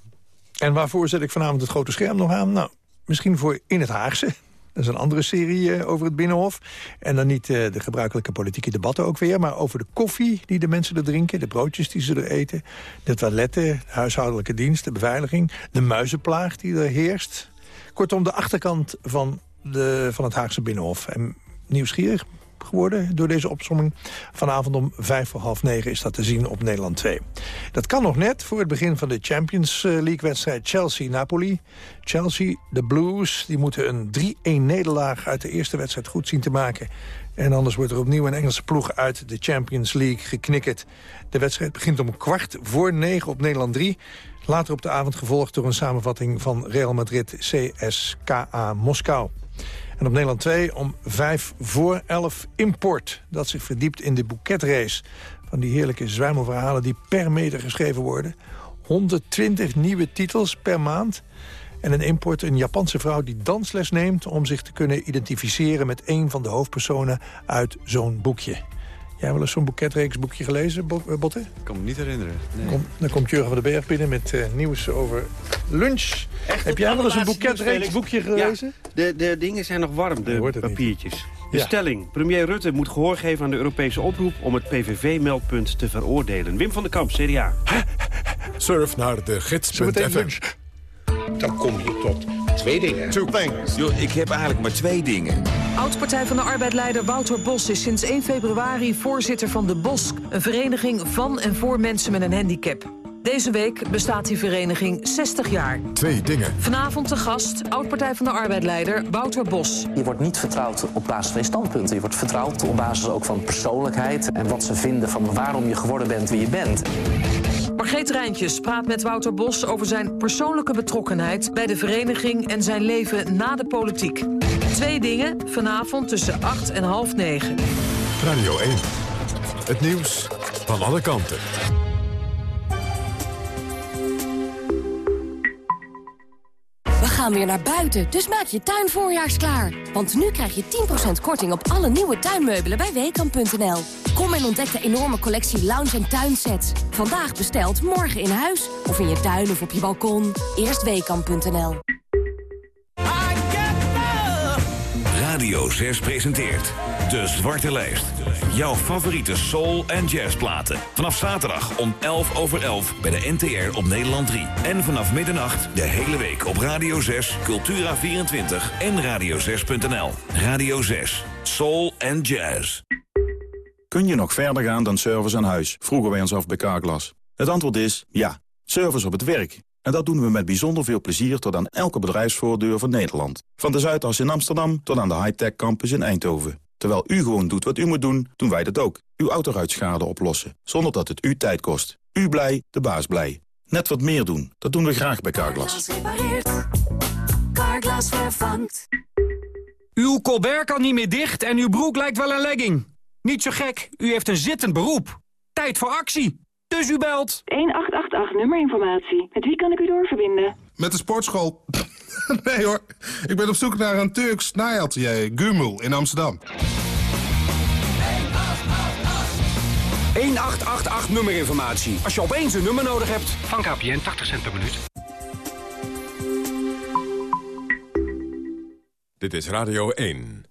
En waarvoor zet ik vanavond het grote scherm nog aan? Nou, misschien voor In het Haagse. Dat is een andere serie uh, over het Binnenhof. En dan niet uh, de gebruikelijke politieke debatten ook weer... maar over de koffie die de mensen er drinken... de broodjes die ze er eten... de toiletten, de huishoudelijke dienst, de beveiliging... de muizenplaag die er heerst. Kortom, de achterkant van, de, van het Haagse Binnenhof. En nieuwsgierig geworden door deze opsomming. Vanavond om vijf voor half negen is dat te zien op Nederland 2. Dat kan nog net voor het begin van de Champions League-wedstrijd Chelsea-Napoli. Chelsea, de Blues, die moeten een 3-1 nederlaag uit de eerste wedstrijd goed zien te maken. En anders wordt er opnieuw een Engelse ploeg uit de Champions League geknikkerd. De wedstrijd begint om kwart voor negen op Nederland 3. Later op de avond gevolgd door een samenvatting van Real Madrid CSKA Moskou. En op Nederland 2 om 5 voor 11 import. Dat zich verdiept in de boeketrace. Van die heerlijke zwijmelverhalen die per meter geschreven worden. 120 nieuwe titels per maand. En een import, een Japanse vrouw die dansles neemt... om zich te kunnen identificeren met een van de hoofdpersonen uit zo'n boekje. Jij wel eens zo'n boeketreeksboekje gelezen, eh, Botte? Ik kan me niet herinneren. Nee. Kom, dan komt Jurgen van den Berg binnen met uh, nieuws over lunch. Echt Heb jij wel eens een boeketreeksboekje gelezen? Ja, de, de dingen zijn nog warm, de papiertjes. De ja. stelling. Premier Rutte moet gehoor geven aan de Europese oproep... om het PVV-meldpunt te veroordelen. Wim van den Kamp, CDA. Surf naar de gids.fm. Dan kom je tot twee dingen. Two things. Yo, ik heb eigenlijk maar twee dingen. Oud-partij van de arbeidleider Wouter Bos is sinds 1 februari voorzitter van de BOSK. Een vereniging van en voor mensen met een handicap. Deze week bestaat die vereniging 60 jaar. Twee dingen. Vanavond de gast, oud-partij van de arbeidleider Wouter Bos. Je wordt niet vertrouwd op basis van je standpunten. Je wordt vertrouwd op basis ook van persoonlijkheid... en wat ze vinden van waarom je geworden bent wie je bent. Margreet Rijntjes praat met Wouter Bos over zijn persoonlijke betrokkenheid... bij de vereniging en zijn leven na de politiek. Twee dingen, vanavond tussen 8 en half 9. Radio 1. Het nieuws van alle kanten. Gaan weer naar buiten, dus maak je tuin voorjaarsklaar. Want nu krijg je 10% korting op alle nieuwe tuinmeubelen bij Weekamp.nl. Kom en ontdek de enorme collectie lounge- en tuinsets. Vandaag besteld, morgen in huis. Of in je tuin of op je balkon. Eerst Weekamp.nl. Radio 6 presenteert De Zwarte Lijst. Jouw favoriete soul- en jazzplaten. Vanaf zaterdag om 11 over 11 bij de NTR op Nederland 3. En vanaf middernacht de hele week op Radio 6, Cultura24 en radio6.nl. Radio 6, soul en jazz. Kun je nog verder gaan dan service aan huis? Vroegen wij ons af bij Carglass. Het antwoord is ja. Service op het werk. En dat doen we met bijzonder veel plezier tot aan elke bedrijfsvoordeur van Nederland. Van de Zuidas in Amsterdam tot aan de high-tech campus in Eindhoven. Terwijl u gewoon doet wat u moet doen, doen wij dat ook. Uw autoruitschade oplossen, zonder dat het u tijd kost. U blij, de baas blij. Net wat meer doen, dat doen we graag bij Carglass. Carglass vervangt. Uw colbert kan niet meer dicht en uw broek lijkt wel een legging. Niet zo gek, u heeft een zittend beroep. Tijd voor actie. Dus u belt. 1888 nummerinformatie. Met wie kan ik u doorverbinden? Met de sportschool. nee hoor, ik ben op zoek naar een Turks naaiatelier, Gumul, in Amsterdam. 1888 nummerinformatie. Als je opeens een nummer nodig hebt. Van KPN 80 cent per minuut. Dit is Radio 1.